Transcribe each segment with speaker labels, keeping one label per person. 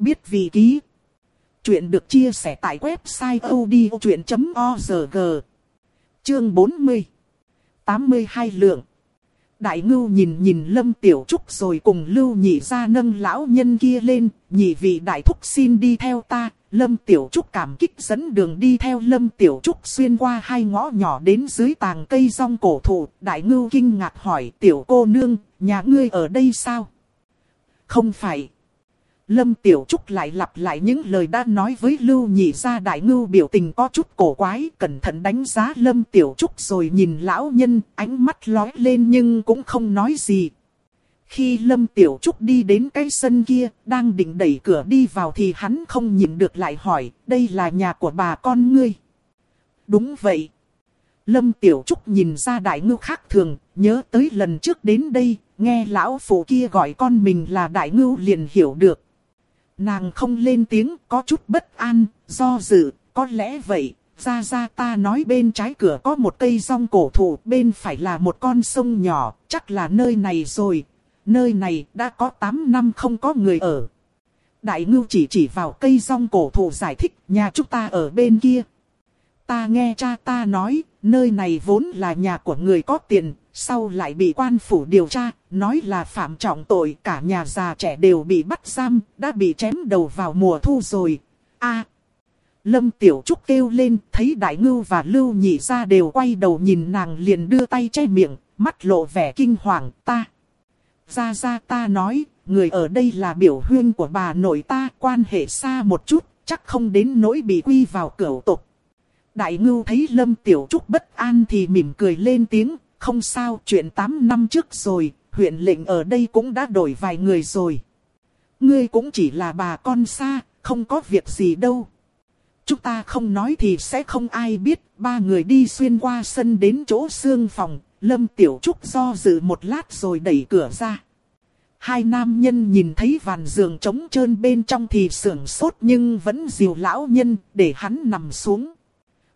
Speaker 1: Biết vị ký. Chuyện được chia sẻ tại website odchuyện.org. Chương 40. 82 lượng. Đại ngưu nhìn nhìn Lâm Tiểu Trúc rồi cùng lưu nhị ra nâng lão nhân kia lên, nhị vị đại thúc xin đi theo ta, Lâm Tiểu Trúc cảm kích dẫn đường đi theo Lâm Tiểu Trúc xuyên qua hai ngõ nhỏ đến dưới tàng cây rong cổ thụ. Đại ngưu kinh ngạc hỏi tiểu cô nương, nhà ngươi ở đây sao? Không phải. Lâm Tiểu Trúc lại lặp lại những lời đã nói với Lưu Nhị ra đại ngưu biểu tình có chút cổ quái, cẩn thận đánh giá Lâm Tiểu Trúc rồi nhìn lão nhân, ánh mắt lói lên nhưng cũng không nói gì. Khi Lâm Tiểu Trúc đi đến cái sân kia, đang định đẩy cửa đi vào thì hắn không nhìn được lại hỏi, đây là nhà của bà con ngươi. Đúng vậy. Lâm Tiểu Trúc nhìn ra đại ngưu khác thường, nhớ tới lần trước đến đây, nghe lão phụ kia gọi con mình là đại ngưu liền hiểu được. Nàng không lên tiếng, có chút bất an, do dự, có lẽ vậy. Ra ra ta nói bên trái cửa có một cây rong cổ thụ, bên phải là một con sông nhỏ, chắc là nơi này rồi, nơi này đã có 8 năm không có người ở. Đại ngưu chỉ chỉ vào cây rong cổ thụ giải thích, nhà chúng ta ở bên kia. Ta nghe cha ta nói, nơi này vốn là nhà của người có tiền, sau lại bị quan phủ điều tra, nói là phạm trọng tội, cả nhà già trẻ đều bị bắt giam, đã bị chém đầu vào mùa thu rồi. a Lâm Tiểu Trúc kêu lên, thấy Đại Ngưu và Lưu Nhị ra đều quay đầu nhìn nàng liền đưa tay che miệng, mắt lộ vẻ kinh hoàng, ta. Ra ra ta nói, người ở đây là biểu huyên của bà nội ta, quan hệ xa một chút, chắc không đến nỗi bị quy vào cửu tục. Đại ngưu thấy Lâm Tiểu Trúc bất an thì mỉm cười lên tiếng, không sao, chuyện 8 năm trước rồi, huyện lệnh ở đây cũng đã đổi vài người rồi. Ngươi cũng chỉ là bà con xa, không có việc gì đâu. Chúng ta không nói thì sẽ không ai biết, ba người đi xuyên qua sân đến chỗ xương phòng, Lâm Tiểu Trúc do dự một lát rồi đẩy cửa ra. Hai nam nhân nhìn thấy vàn giường trống trơn bên trong thì sưởng sốt nhưng vẫn dìu lão nhân để hắn nằm xuống.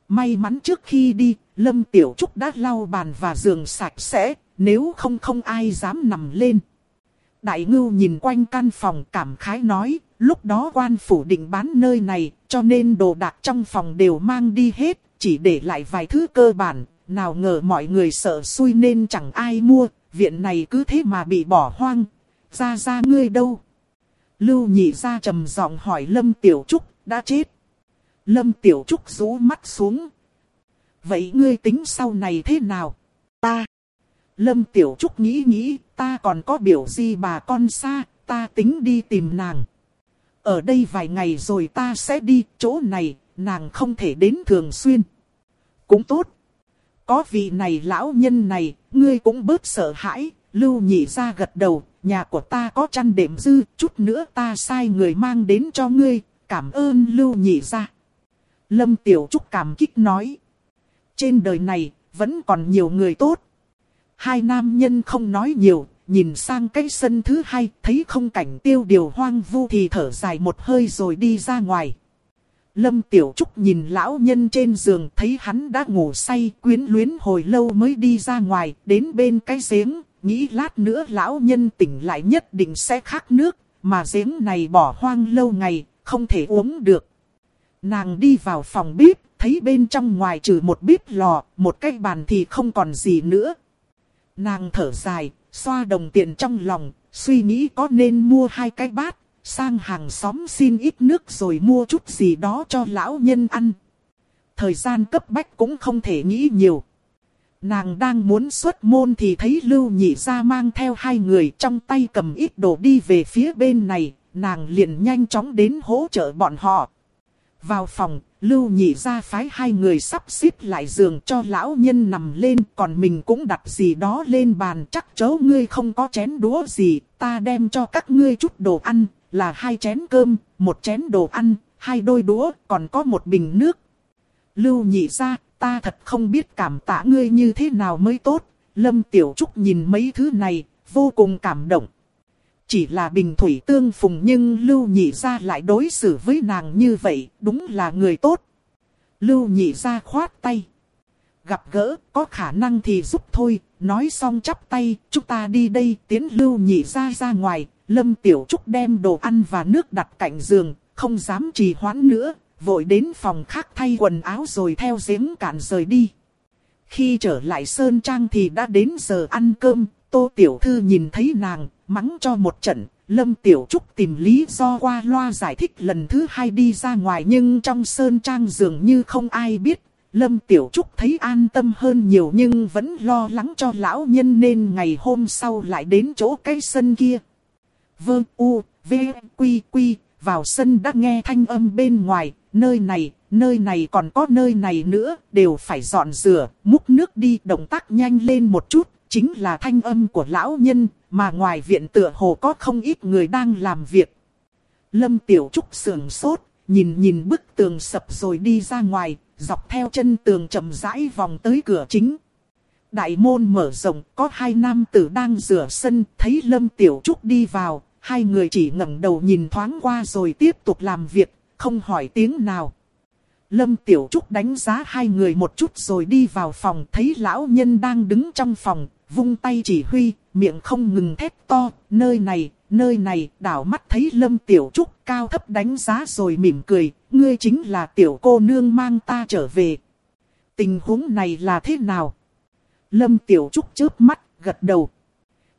Speaker 1: May mắn trước khi đi, Lâm Tiểu Trúc đã lau bàn và giường sạch sẽ, nếu không không ai dám nằm lên. Đại ngưu nhìn quanh căn phòng cảm khái nói, lúc đó quan phủ định bán nơi này, cho nên đồ đạc trong phòng đều mang đi hết, chỉ để lại vài thứ cơ bản, nào ngờ mọi người sợ xui nên chẳng ai mua, viện này cứ thế mà bị bỏ hoang. Ra ra ngươi đâu? Lưu nhị ra trầm giọng hỏi Lâm Tiểu Trúc, đã chết. Lâm Tiểu Trúc rũ mắt xuống. Vậy ngươi tính sau này thế nào? Ta. Lâm Tiểu Trúc nghĩ nghĩ, ta còn có biểu gì bà con xa, ta tính đi tìm nàng. Ở đây vài ngày rồi ta sẽ đi, chỗ này, nàng không thể đến thường xuyên. Cũng tốt. Có vị này lão nhân này, ngươi cũng bớt sợ hãi, lưu nhị ra gật đầu, nhà của ta có chăn đệm dư, chút nữa ta sai người mang đến cho ngươi, cảm ơn lưu nhị ra. Lâm Tiểu Trúc cảm kích nói. Trên đời này, vẫn còn nhiều người tốt. Hai nam nhân không nói nhiều, nhìn sang cái sân thứ hai, thấy không cảnh tiêu điều hoang vu thì thở dài một hơi rồi đi ra ngoài. Lâm Tiểu Trúc nhìn lão nhân trên giường thấy hắn đã ngủ say quyến luyến hồi lâu mới đi ra ngoài đến bên cái giếng, nghĩ lát nữa lão nhân tỉnh lại nhất định sẽ khát nước, mà giếng này bỏ hoang lâu ngày, không thể uống được. Nàng đi vào phòng bếp, thấy bên trong ngoài trừ một bếp lò, một cái bàn thì không còn gì nữa. Nàng thở dài, xoa đồng tiền trong lòng, suy nghĩ có nên mua hai cái bát, sang hàng xóm xin ít nước rồi mua chút gì đó cho lão nhân ăn. Thời gian cấp bách cũng không thể nghĩ nhiều. Nàng đang muốn xuất môn thì thấy Lưu Nhị ra mang theo hai người trong tay cầm ít đồ đi về phía bên này, nàng liền nhanh chóng đến hỗ trợ bọn họ. Vào phòng, Lưu Nhị ra phái hai người sắp xếp lại giường cho lão nhân nằm lên, còn mình cũng đặt gì đó lên bàn chắc chấu ngươi không có chén đũa gì, ta đem cho các ngươi chút đồ ăn, là hai chén cơm, một chén đồ ăn, hai đôi đũa, còn có một bình nước. Lưu nhị ra, ta thật không biết cảm tạ ngươi như thế nào mới tốt. Lâm Tiểu Trúc nhìn mấy thứ này, vô cùng cảm động. Chỉ là bình thủy tương phùng nhưng Lưu nhị ra lại đối xử với nàng như vậy, đúng là người tốt. Lưu nhị ra khoát tay. Gặp gỡ, có khả năng thì giúp thôi, nói xong chắp tay, chúng ta đi đây, tiến lưu nhị ra ra ngoài, Lâm Tiểu Trúc đem đồ ăn và nước đặt cạnh giường, không dám trì hoãn nữa, vội đến phòng khác thay quần áo rồi theo giếng cạn rời đi. Khi trở lại Sơn Trang thì đã đến giờ ăn cơm, Tô Tiểu Thư nhìn thấy nàng, mắng cho một trận, Lâm Tiểu Trúc tìm lý do qua loa giải thích lần thứ hai đi ra ngoài nhưng trong Sơn Trang dường như không ai biết. Lâm Tiểu Trúc thấy an tâm hơn nhiều nhưng vẫn lo lắng cho lão nhân nên ngày hôm sau lại đến chỗ cái sân kia. Vương U, V, Quy, Quy, vào sân đã nghe thanh âm bên ngoài, nơi này, nơi này còn có nơi này nữa, đều phải dọn rửa, múc nước đi, động tác nhanh lên một chút, chính là thanh âm của lão nhân, mà ngoài viện tựa hồ có không ít người đang làm việc. Lâm Tiểu Trúc sườn sốt, nhìn nhìn bức tường sập rồi đi ra ngoài, dọc theo chân tường chậm rãi vòng tới cửa chính. Đại môn mở rộng, có hai nam tử đang rửa sân, thấy Lâm Tiểu Trúc đi vào, hai người chỉ ngẩng đầu nhìn thoáng qua rồi tiếp tục làm việc, không hỏi tiếng nào. Lâm Tiểu Trúc đánh giá hai người một chút rồi đi vào phòng thấy lão nhân đang đứng trong phòng, vung tay chỉ huy, miệng không ngừng thét to, nơi này, nơi này, đảo mắt thấy Lâm Tiểu Trúc cao thấp đánh giá rồi mỉm cười, ngươi chính là tiểu cô nương mang ta trở về. Tình huống này là thế nào? Lâm Tiểu Trúc chớp mắt, gật đầu.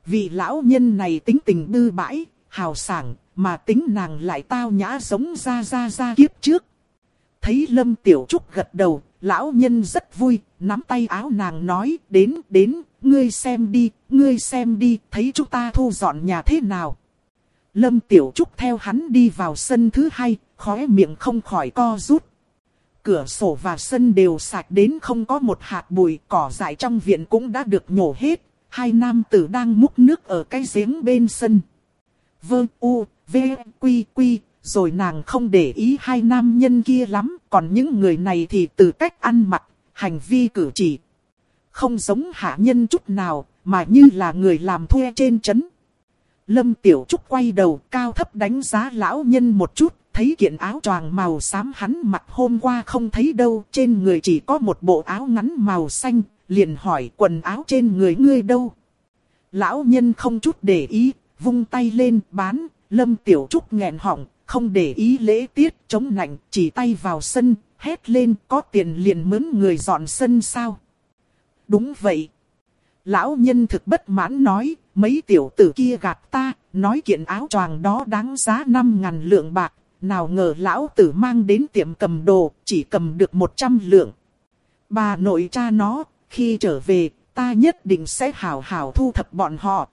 Speaker 1: Vị lão nhân này tính tình bư bãi, hào sảng, mà tính nàng lại tao nhã giống ra ra ra kiếp trước. Thấy Lâm Tiểu Trúc gật đầu, lão nhân rất vui, nắm tay áo nàng nói, đến, đến, ngươi xem đi, ngươi xem đi, thấy chúng ta thu dọn nhà thế nào. Lâm Tiểu Trúc theo hắn đi vào sân thứ hai, khóe miệng không khỏi co rút. Cửa sổ và sân đều sạch đến không có một hạt bụi, cỏ dại trong viện cũng đã được nhổ hết. Hai nam tử đang múc nước ở cái giếng bên sân. Vơ u, v, quy quy, rồi nàng không để ý hai nam nhân kia lắm, còn những người này thì từ cách ăn mặc, hành vi cử chỉ. Không giống hạ nhân chút nào, mà như là người làm thuê trên chấn. Lâm Tiểu Trúc quay đầu cao thấp đánh giá lão nhân một chút, thấy kiện áo choàng màu xám hắn mặc hôm qua không thấy đâu, trên người chỉ có một bộ áo ngắn màu xanh, liền hỏi quần áo trên người ngươi đâu. Lão nhân không chút để ý, vung tay lên bán, Lâm Tiểu Trúc nghẹn họng, không để ý lễ tiết, chống nạnh, chỉ tay vào sân, hét lên có tiền liền mướn người dọn sân sao. Đúng vậy. Lão nhân thực bất mãn nói, mấy tiểu tử kia gạt ta, nói kiện áo choàng đó đáng giá 5 ngàn lượng bạc, nào ngờ lão tử mang đến tiệm cầm đồ, chỉ cầm được 100 lượng. Bà nội cha nó, khi trở về, ta nhất định sẽ hào hào thu thập bọn họ,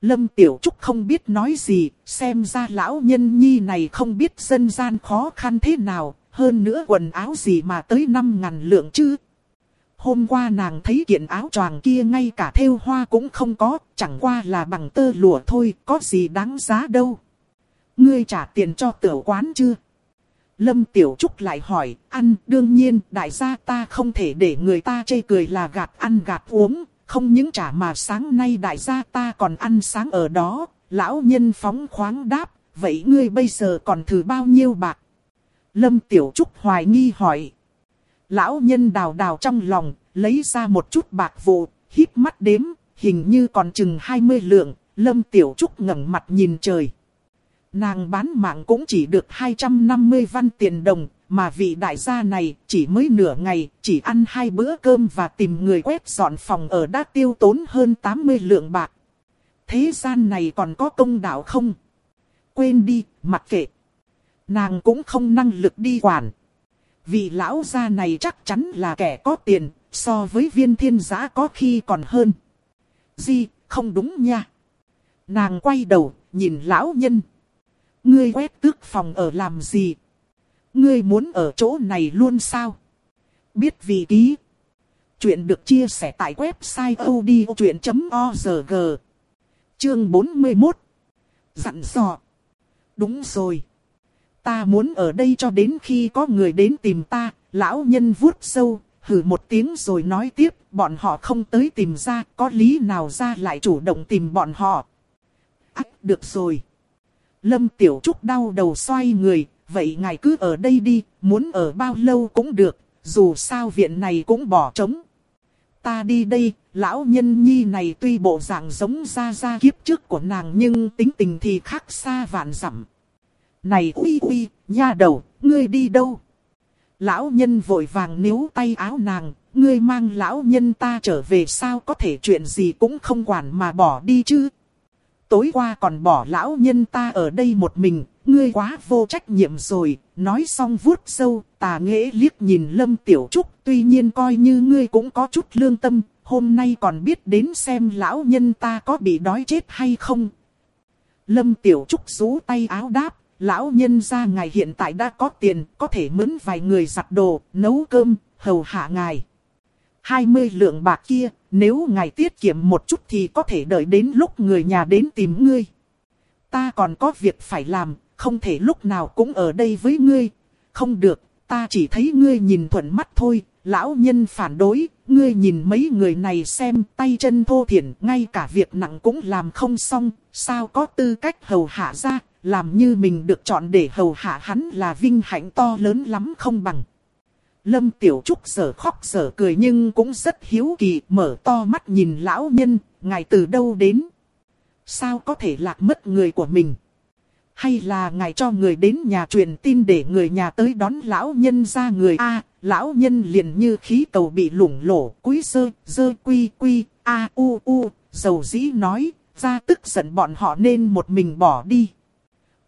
Speaker 1: Lâm Tiểu Trúc không biết nói gì, xem ra lão nhân nhi này không biết dân gian khó khăn thế nào, hơn nữa quần áo gì mà tới 5 ngàn lượng chứ. Hôm qua nàng thấy kiện áo choàng kia ngay cả thêu hoa cũng không có, chẳng qua là bằng tơ lụa thôi, có gì đáng giá đâu. Ngươi trả tiền cho tiểu quán chưa? Lâm Tiểu Trúc lại hỏi, ăn, đương nhiên, đại gia ta không thể để người ta chê cười là gạt ăn gạt uống, không những trả mà sáng nay đại gia ta còn ăn sáng ở đó, lão nhân phóng khoáng đáp, vậy ngươi bây giờ còn thử bao nhiêu bạc? Lâm Tiểu Trúc hoài nghi hỏi. Lão nhân đào đào trong lòng, lấy ra một chút bạc vụ, hít mắt đếm, hình như còn chừng 20 lượng, Lâm Tiểu Trúc ngẩng mặt nhìn trời. Nàng bán mạng cũng chỉ được 250 văn tiền đồng, mà vị đại gia này chỉ mới nửa ngày, chỉ ăn hai bữa cơm và tìm người quét dọn phòng ở đã tiêu tốn hơn 80 lượng bạc. Thế gian này còn có công đạo không? Quên đi, mặc kệ. Nàng cũng không năng lực đi quản. Vị lão gia này chắc chắn là kẻ có tiền, so với viên thiên giã có khi còn hơn. Di, không đúng nha. Nàng quay đầu, nhìn lão nhân. Ngươi quét tước phòng ở làm gì? Ngươi muốn ở chỗ này luôn sao? Biết vì ký. Chuyện được chia sẻ tại website odchuyện.org. Chương 41. Dặn dò. Đúng rồi. Ta muốn ở đây cho đến khi có người đến tìm ta, lão nhân vuốt sâu, hử một tiếng rồi nói tiếp, bọn họ không tới tìm ra, có lý nào ra lại chủ động tìm bọn họ. À, được rồi. Lâm Tiểu Trúc đau đầu xoay người, vậy ngài cứ ở đây đi, muốn ở bao lâu cũng được, dù sao viện này cũng bỏ trống. ta đi đây, lão nhân nhi này tuy bộ dạng giống ra ra kiếp trước của nàng nhưng tính tình thì khác xa vạn dặm. Này uy uy, nha đầu, ngươi đi đâu? Lão nhân vội vàng níu tay áo nàng, ngươi mang lão nhân ta trở về sao có thể chuyện gì cũng không quản mà bỏ đi chứ. Tối qua còn bỏ lão nhân ta ở đây một mình, ngươi quá vô trách nhiệm rồi, nói xong vuốt sâu, tà nghệ liếc nhìn Lâm Tiểu Trúc, tuy nhiên coi như ngươi cũng có chút lương tâm, hôm nay còn biết đến xem lão nhân ta có bị đói chết hay không. Lâm Tiểu Trúc rú tay áo đáp, lão nhân gia ngài hiện tại đã có tiền, có thể mướn vài người giặt đồ, nấu cơm, hầu hạ ngài. 20 lượng bạc kia, nếu ngài tiết kiệm một chút thì có thể đợi đến lúc người nhà đến tìm ngươi. Ta còn có việc phải làm, không thể lúc nào cũng ở đây với ngươi. Không được, ta chỉ thấy ngươi nhìn thuận mắt thôi, lão nhân phản đối, ngươi nhìn mấy người này xem tay chân thô thiển, ngay cả việc nặng cũng làm không xong, sao có tư cách hầu hạ ra, làm như mình được chọn để hầu hạ hắn là vinh hạnh to lớn lắm không bằng. Lâm Tiểu Trúc sở khóc sở cười nhưng cũng rất hiếu kỳ mở to mắt nhìn lão nhân, ngài từ đâu đến? Sao có thể lạc mất người của mình? Hay là ngài cho người đến nhà truyền tin để người nhà tới đón lão nhân ra người A, lão nhân liền như khí cầu bị lủng lổ, quý sơ, dơ quy quy, A u u, dầu dĩ nói, ra tức giận bọn họ nên một mình bỏ đi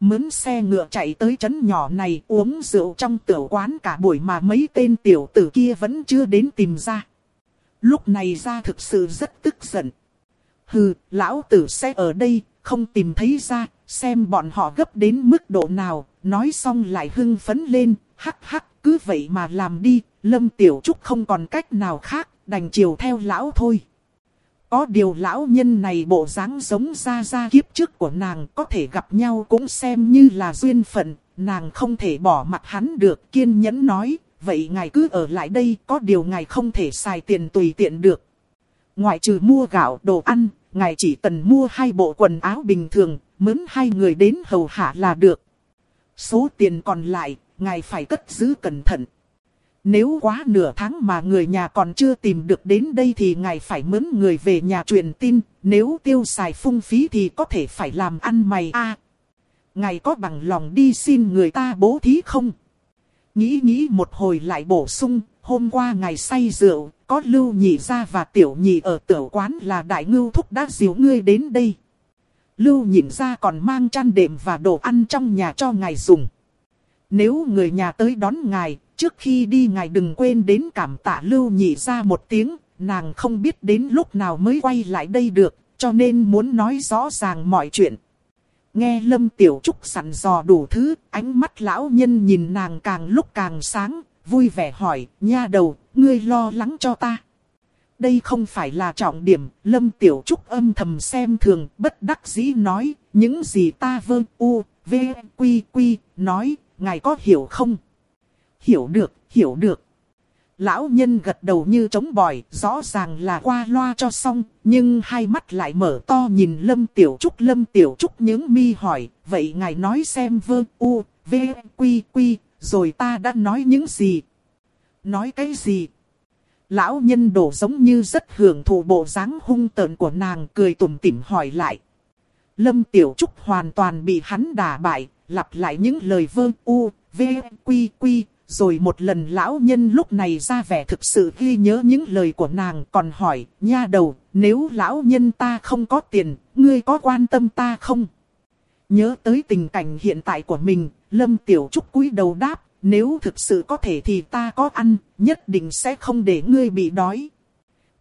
Speaker 1: mướn xe ngựa chạy tới trấn nhỏ này uống rượu trong tiểu quán cả buổi mà mấy tên tiểu tử kia vẫn chưa đến tìm ra. Lúc này ra thực sự rất tức giận. Hừ, lão tử sẽ ở đây, không tìm thấy ra, xem bọn họ gấp đến mức độ nào, nói xong lại hưng phấn lên, hắc hắc, cứ vậy mà làm đi, lâm tiểu trúc không còn cách nào khác, đành chiều theo lão thôi. Có điều lão nhân này bộ dáng giống ra ra kiếp trước của nàng có thể gặp nhau cũng xem như là duyên phận, nàng không thể bỏ mặt hắn được kiên nhẫn nói, vậy ngài cứ ở lại đây có điều ngài không thể xài tiền tùy tiện được. Ngoại trừ mua gạo đồ ăn, ngài chỉ cần mua hai bộ quần áo bình thường, mướn hai người đến hầu hạ là được. Số tiền còn lại, ngài phải cất giữ cẩn thận. Nếu quá nửa tháng mà người nhà còn chưa tìm được đến đây thì ngài phải mướn người về nhà truyền tin, nếu tiêu xài phung phí thì có thể phải làm ăn mày a. ngài có bằng lòng đi xin người ta bố thí không? Nghĩ nghĩ một hồi lại bổ sung, hôm qua ngài say rượu, có lưu nhị ra và tiểu nhị ở tiểu quán là đại ngưu thúc đã diếu ngươi đến đây. Lưu nhịn ra còn mang chăn đệm và đồ ăn trong nhà cho ngài dùng. Nếu người nhà tới đón ngài, trước khi đi ngài đừng quên đến cảm tạ lưu nhị ra một tiếng, nàng không biết đến lúc nào mới quay lại đây được, cho nên muốn nói rõ ràng mọi chuyện. Nghe Lâm Tiểu Trúc sẵn dò đủ thứ, ánh mắt lão nhân nhìn nàng càng lúc càng sáng, vui vẻ hỏi, nha đầu, ngươi lo lắng cho ta. Đây không phải là trọng điểm, Lâm Tiểu Trúc âm thầm xem thường, bất đắc dĩ nói, những gì ta vơ u, v, quy quy, nói, ngài có hiểu không? Hiểu được, hiểu được. Lão nhân gật đầu như trống bòi, rõ ràng là qua loa cho xong, nhưng hai mắt lại mở to nhìn Lâm Tiểu Trúc. Lâm Tiểu Trúc những mi hỏi, vậy ngài nói xem vơ, u, v, quy, quy, rồi ta đã nói những gì? Nói cái gì? Lão nhân đổ giống như rất hưởng thụ bộ dáng hung tợn của nàng cười tủm tỉm hỏi lại. Lâm Tiểu Trúc hoàn toàn bị hắn đả bại, lặp lại những lời vơ u, v, quy, quy, rồi một lần lão nhân lúc này ra vẻ thực sự ghi nhớ những lời của nàng còn hỏi, nha đầu, nếu lão nhân ta không có tiền, ngươi có quan tâm ta không? Nhớ tới tình cảnh hiện tại của mình, Lâm Tiểu Trúc cúi đầu đáp, nếu thực sự có thể thì ta có ăn, nhất định sẽ không để ngươi bị đói.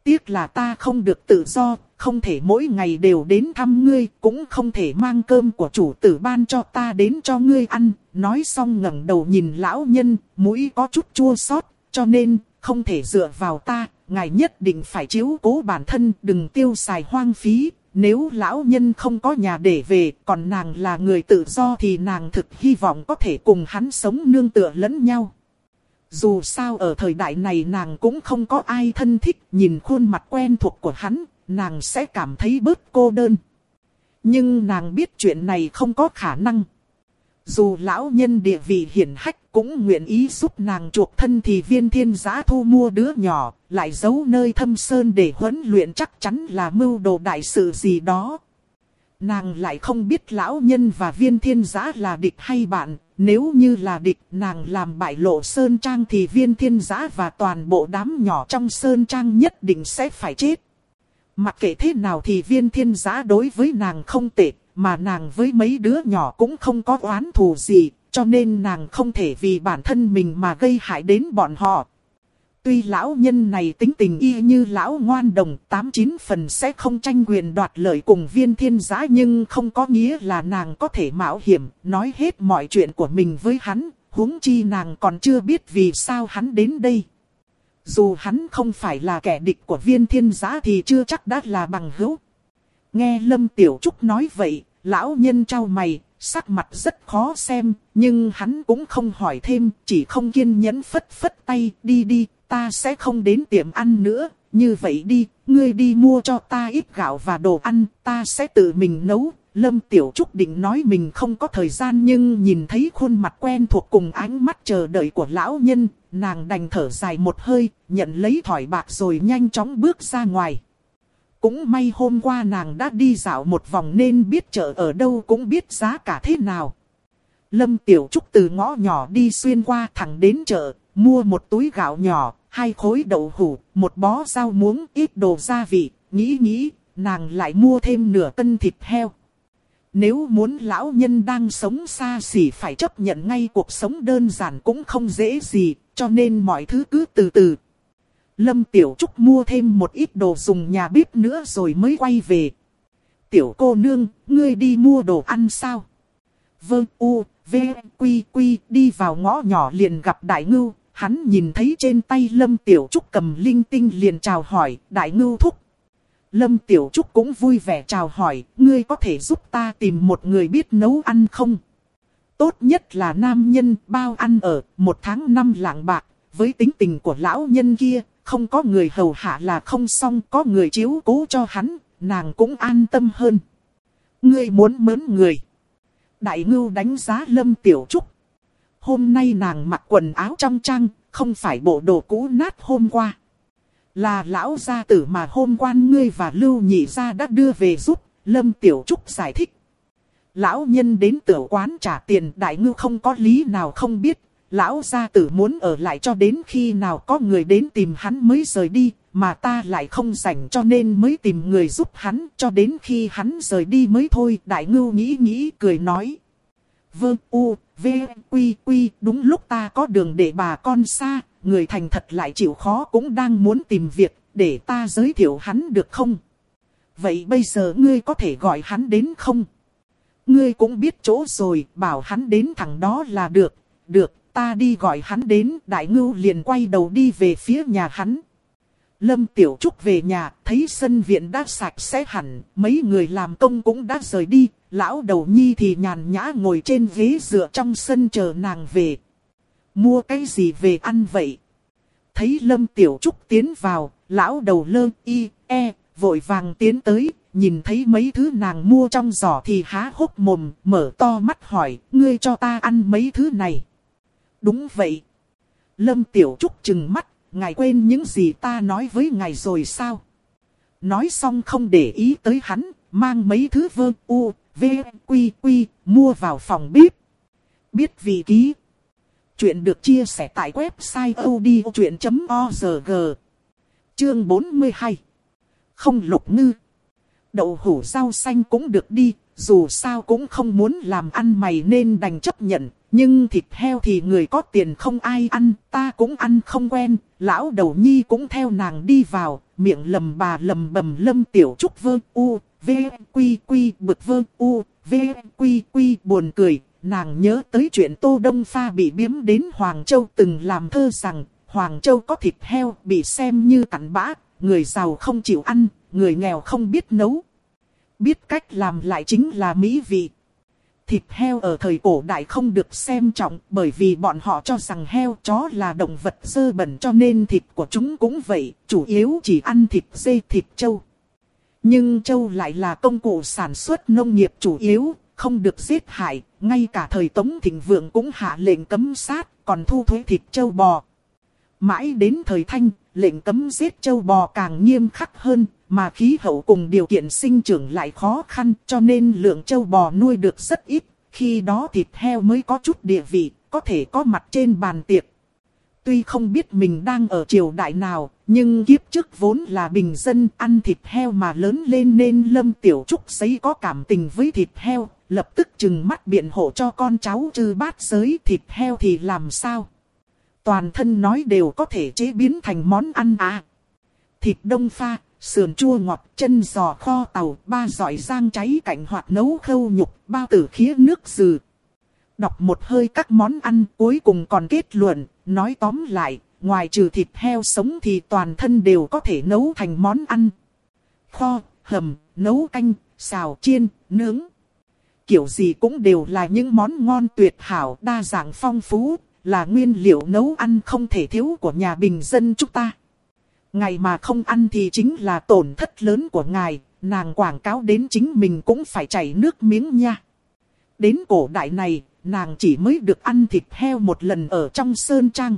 Speaker 1: Tiếc là ta không được tự do, không thể mỗi ngày đều đến thăm ngươi, cũng không thể mang cơm của chủ tử ban cho ta đến cho ngươi ăn. Nói xong ngẩng đầu nhìn lão nhân, mũi có chút chua xót, cho nên không thể dựa vào ta, ngài nhất định phải chiếu cố bản thân, đừng tiêu xài hoang phí. Nếu lão nhân không có nhà để về, còn nàng là người tự do thì nàng thực hy vọng có thể cùng hắn sống nương tựa lẫn nhau. Dù sao ở thời đại này nàng cũng không có ai thân thích, nhìn khuôn mặt quen thuộc của hắn, nàng sẽ cảm thấy bớt cô đơn. Nhưng nàng biết chuyện này không có khả năng. Dù lão nhân địa vị hiển hách cũng nguyện ý giúp nàng chuộc thân thì viên thiên giã thu mua đứa nhỏ, lại giấu nơi thâm sơn để huấn luyện chắc chắn là mưu đồ đại sự gì đó. Nàng lại không biết lão nhân và viên thiên giã là địch hay bạn, nếu như là địch nàng làm bại lộ Sơn Trang thì viên thiên giã và toàn bộ đám nhỏ trong Sơn Trang nhất định sẽ phải chết. Mặc kệ thế nào thì viên thiên giã đối với nàng không tệ, mà nàng với mấy đứa nhỏ cũng không có oán thù gì, cho nên nàng không thể vì bản thân mình mà gây hại đến bọn họ. Tuy lão nhân này tính tình y như lão ngoan đồng, tám chín phần sẽ không tranh quyền đoạt lợi cùng viên thiên giá nhưng không có nghĩa là nàng có thể mạo hiểm, nói hết mọi chuyện của mình với hắn, huống chi nàng còn chưa biết vì sao hắn đến đây. Dù hắn không phải là kẻ địch của viên thiên giá thì chưa chắc đã là bằng hữu. Nghe Lâm Tiểu Trúc nói vậy, lão nhân trao mày, sắc mặt rất khó xem, nhưng hắn cũng không hỏi thêm, chỉ không kiên nhẫn phất phất tay, đi đi, ta sẽ không đến tiệm ăn nữa, như vậy đi, ngươi đi mua cho ta ít gạo và đồ ăn, ta sẽ tự mình nấu. Lâm Tiểu Trúc định nói mình không có thời gian nhưng nhìn thấy khuôn mặt quen thuộc cùng ánh mắt chờ đợi của lão nhân, nàng đành thở dài một hơi, nhận lấy thỏi bạc rồi nhanh chóng bước ra ngoài. Cũng may hôm qua nàng đã đi dạo một vòng nên biết chợ ở đâu cũng biết giá cả thế nào. Lâm Tiểu Trúc từ ngõ nhỏ đi xuyên qua thẳng đến chợ, mua một túi gạo nhỏ, hai khối đậu hủ, một bó rau muống, ít đồ gia vị, nghĩ nghĩ, nàng lại mua thêm nửa cân thịt heo. Nếu muốn lão nhân đang sống xa xỉ phải chấp nhận ngay cuộc sống đơn giản cũng không dễ gì, cho nên mọi thứ cứ từ từ. Lâm Tiểu Trúc mua thêm một ít đồ dùng nhà bếp nữa rồi mới quay về. Tiểu cô nương, ngươi đi mua đồ ăn sao? Vâng, u, v, quy, quy, đi vào ngõ nhỏ liền gặp đại ngưu, Hắn nhìn thấy trên tay Lâm Tiểu Trúc cầm linh tinh liền chào hỏi, đại ngưu thúc. Lâm Tiểu Trúc cũng vui vẻ chào hỏi, ngươi có thể giúp ta tìm một người biết nấu ăn không? Tốt nhất là nam nhân bao ăn ở một tháng năm lạng bạc, với tính tình của lão nhân kia, không có người hầu hạ là không xong, có người chiếu cố cho hắn, nàng cũng an tâm hơn. Ngươi muốn mớn người. Đại ngưu đánh giá Lâm Tiểu Trúc, hôm nay nàng mặc quần áo trong trang, không phải bộ đồ cũ nát hôm qua. Là lão gia tử mà hôm quan ngươi và Lưu Nhị gia đã đưa về giúp, Lâm Tiểu Trúc giải thích. Lão nhân đến tiểu quán trả tiền đại ngư không có lý nào không biết, lão gia tử muốn ở lại cho đến khi nào có người đến tìm hắn mới rời đi, mà ta lại không rảnh cho nên mới tìm người giúp hắn, cho đến khi hắn rời đi mới thôi. Đại ngưu nghĩ nghĩ cười nói. Vương U, V, Quy, Quy, đúng lúc ta có đường để bà con xa, người thành thật lại chịu khó cũng đang muốn tìm việc, để ta giới thiệu hắn được không? Vậy bây giờ ngươi có thể gọi hắn đến không? Ngươi cũng biết chỗ rồi, bảo hắn đến thằng đó là được, được, ta đi gọi hắn đến, đại ngưu liền quay đầu đi về phía nhà hắn. Lâm Tiểu Trúc về nhà, thấy sân viện đã sạch sẽ hẳn, mấy người làm công cũng đã rời đi, lão đầu nhi thì nhàn nhã ngồi trên ghế dựa trong sân chờ nàng về. Mua cái gì về ăn vậy? Thấy Lâm Tiểu Trúc tiến vào, lão đầu lơ y, e, vội vàng tiến tới, nhìn thấy mấy thứ nàng mua trong giỏ thì há hốc mồm, mở to mắt hỏi, ngươi cho ta ăn mấy thứ này. Đúng vậy. Lâm Tiểu Trúc chừng mắt, ngài quên những gì ta nói với ngài rồi sao? Nói xong không để ý tới hắn, mang mấy thứ vơ u, v, quy quy, mua vào phòng bếp. Biết vị ký. Chuyện được chia sẻ tại website odchuyện.org. Chương 42. Không lục ngư. Đậu hủ rau xanh cũng được đi, dù sao cũng không muốn làm ăn mày nên đành chấp nhận, nhưng thịt heo thì người có tiền không ai ăn, ta cũng ăn không quen, lão đầu nhi cũng theo nàng đi vào, miệng lầm bà lầm bầm lâm tiểu trúc vơ u, v, quy quy bực vơ u, v, quy quy buồn cười, nàng nhớ tới chuyện Tô Đông Pha bị biếm đến Hoàng Châu từng làm thơ rằng, Hoàng Châu có thịt heo bị xem như cặn bã, người giàu không chịu ăn, người nghèo không biết nấu. Biết cách làm lại chính là mỹ vị thịt heo ở thời cổ đại không được xem trọng bởi vì bọn họ cho rằng heo chó là động vật dơ bẩn cho nên thịt của chúng cũng vậy, chủ yếu chỉ ăn thịt dê thịt trâu. Nhưng trâu lại là công cụ sản xuất nông nghiệp chủ yếu, không được giết hại, ngay cả thời Tống Thịnh Vượng cũng hạ lệnh cấm sát, còn thu thuế thịt trâu bò. Mãi đến thời Thanh, lệnh cấm giết trâu bò càng nghiêm khắc hơn, mà khí hậu cùng điều kiện sinh trưởng lại khó khăn, cho nên lượng châu bò nuôi được rất ít, khi đó thịt heo mới có chút địa vị, có thể có mặt trên bàn tiệc. Tuy không biết mình đang ở triều đại nào, nhưng kiếp trước vốn là bình dân ăn thịt heo mà lớn lên nên Lâm Tiểu Trúc giấy có cảm tình với thịt heo, lập tức chừng mắt biện hộ cho con cháu trừ bát giới thịt heo thì làm sao. Toàn thân nói đều có thể chế biến thành món ăn à. Thịt đông pha, sườn chua ngọt, chân giò kho tàu, ba giỏi rang cháy cạnh hoạt nấu khâu nhục, bao tử khía nước dừ. Đọc một hơi các món ăn cuối cùng còn kết luận, nói tóm lại, ngoài trừ thịt heo sống thì toàn thân đều có thể nấu thành món ăn. Kho, hầm, nấu canh, xào chiên, nướng. Kiểu gì cũng đều là những món ngon tuyệt hảo, đa dạng phong phú, là nguyên liệu nấu ăn không thể thiếu của nhà bình dân chúng ta. Ngày mà không ăn thì chính là tổn thất lớn của ngài, nàng quảng cáo đến chính mình cũng phải chảy nước miếng nha. Đến cổ đại này, nàng chỉ mới được ăn thịt heo một lần ở trong sơn trang.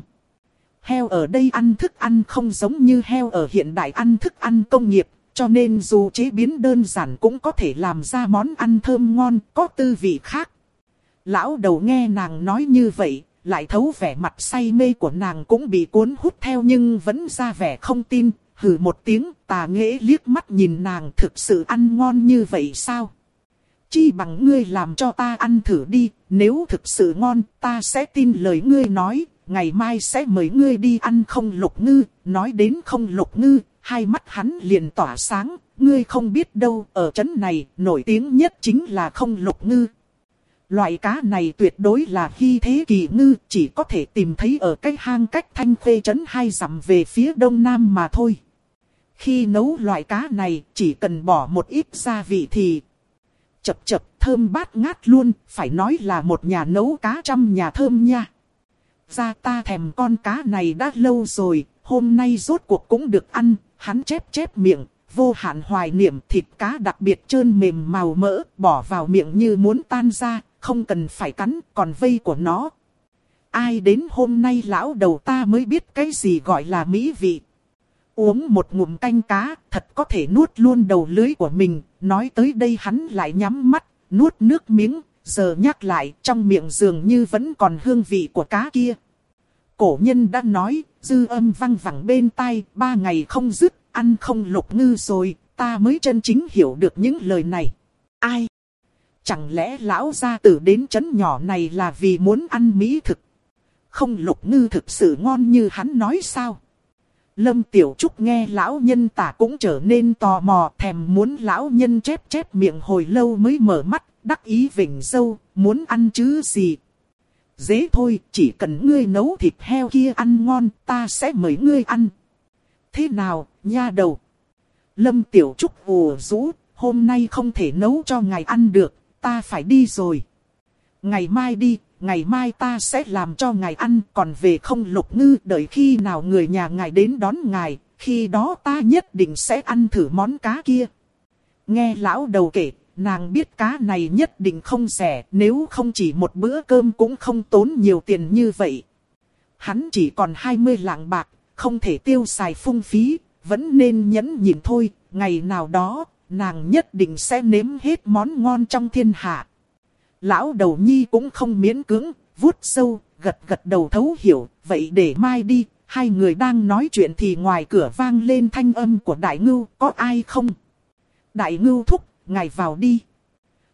Speaker 1: Heo ở đây ăn thức ăn không giống như heo ở hiện đại ăn thức ăn công nghiệp, cho nên dù chế biến đơn giản cũng có thể làm ra món ăn thơm ngon, có tư vị khác. Lão đầu nghe nàng nói như vậy, lại thấu vẻ mặt say mê của nàng cũng bị cuốn hút theo nhưng vẫn ra vẻ không tin, hừ một tiếng tà nghệ liếc mắt nhìn nàng thực sự ăn ngon như vậy sao? Chi bằng ngươi làm cho ta ăn thử đi, nếu thực sự ngon ta sẽ tin lời ngươi nói, ngày mai sẽ mời ngươi đi ăn không lục ngư, nói đến không lục ngư, hai mắt hắn liền tỏa sáng, ngươi không biết đâu, ở trấn này nổi tiếng nhất chính là không lục ngư. Loại cá này tuyệt đối là hy thế kỳ ngư, chỉ có thể tìm thấy ở cái hang cách thanh khê trấn hai dặm về phía đông nam mà thôi. Khi nấu loại cá này, chỉ cần bỏ một ít gia vị thì chập chập thơm bát ngát luôn, phải nói là một nhà nấu cá trăm nhà thơm nha. Ra ta thèm con cá này đã lâu rồi, hôm nay rốt cuộc cũng được ăn, hắn chép chép miệng, vô hạn hoài niệm thịt cá đặc biệt trơn mềm màu mỡ, bỏ vào miệng như muốn tan ra, không cần phải cắn, còn vây của nó. Ai đến hôm nay lão đầu ta mới biết cái gì gọi là mỹ vị. Uống một ngụm canh cá, thật có thể nuốt luôn đầu lưới của mình, nói tới đây hắn lại nhắm mắt, nuốt nước miếng, giờ nhắc lại trong miệng dường như vẫn còn hương vị của cá kia. Cổ nhân đã nói, dư âm văng vẳng bên tai, ba ngày không dứt, ăn không lục ngư rồi, ta mới chân chính hiểu được những lời này. Ai? Chẳng lẽ lão gia tử đến chấn nhỏ này là vì muốn ăn mỹ thực? Không lục ngư thực sự ngon như hắn nói sao? Lâm Tiểu Trúc nghe lão nhân tả cũng trở nên tò mò thèm muốn lão nhân chép chép miệng hồi lâu mới mở mắt, đắc ý vỉnh dâu, muốn ăn chứ gì. Dễ thôi, chỉ cần ngươi nấu thịt heo kia ăn ngon, ta sẽ mời ngươi ăn. Thế nào, nha đầu? Lâm Tiểu Trúc ùa rũ, hôm nay không thể nấu cho ngài ăn được, ta phải đi rồi. Ngày mai đi, ngày mai ta sẽ làm cho ngài ăn, còn về không lục ngư đợi khi nào người nhà ngài đến đón ngài, khi đó ta nhất định sẽ ăn thử món cá kia. Nghe lão đầu kể, nàng biết cá này nhất định không rẻ, nếu không chỉ một bữa cơm cũng không tốn nhiều tiền như vậy. Hắn chỉ còn 20 lạng bạc, không thể tiêu xài phung phí, vẫn nên nhẫn nhịn thôi, ngày nào đó, nàng nhất định sẽ nếm hết món ngon trong thiên hạ. Lão đầu nhi cũng không miễn cưỡng, vuốt sâu, gật gật đầu thấu hiểu, vậy để mai đi, hai người đang nói chuyện thì ngoài cửa vang lên thanh âm của đại ngưu, có ai không? Đại ngưu thúc, ngài vào đi.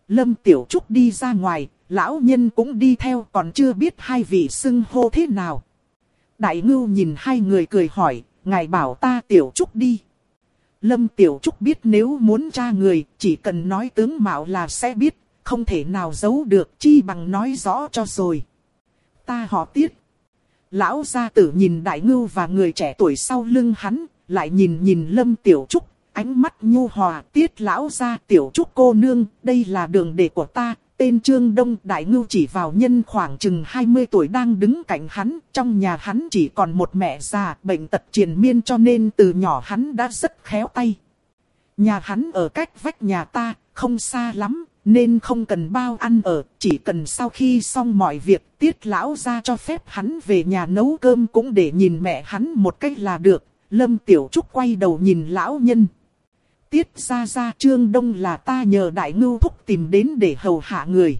Speaker 1: Lâm Tiểu Trúc đi ra ngoài, lão nhân cũng đi theo còn chưa biết hai vị xưng hô thế nào. Đại ngưu nhìn hai người cười hỏi, ngài bảo ta Tiểu Trúc đi. Lâm Tiểu Trúc biết nếu muốn tra người, chỉ cần nói tướng mạo là sẽ biết, không thể nào giấu được chi bằng nói rõ cho rồi. Ta họ tiết. Lão gia tử nhìn đại ngưu và người trẻ tuổi sau lưng hắn, lại nhìn nhìn Lâm Tiểu Trúc, ánh mắt nhu hòa tiết lão gia Tiểu Trúc cô nương, đây là đường để của ta, tên Trương Đông Đại Ngưu chỉ vào nhân khoảng chừng 20 tuổi đang đứng cạnh hắn, trong nhà hắn chỉ còn một mẹ già, bệnh tật triền miên cho nên từ nhỏ hắn đã rất khéo tay. Nhà hắn ở cách vách nhà ta, không xa lắm, nên không cần bao ăn ở, chỉ cần sau khi xong mọi việc, tiết lão ra cho phép hắn về nhà nấu cơm cũng để nhìn mẹ hắn một cách là được. Lâm Tiểu Trúc quay đầu nhìn lão nhân. Tiết ra ra trương đông là ta nhờ đại ngưu thúc tìm đến để hầu hạ người.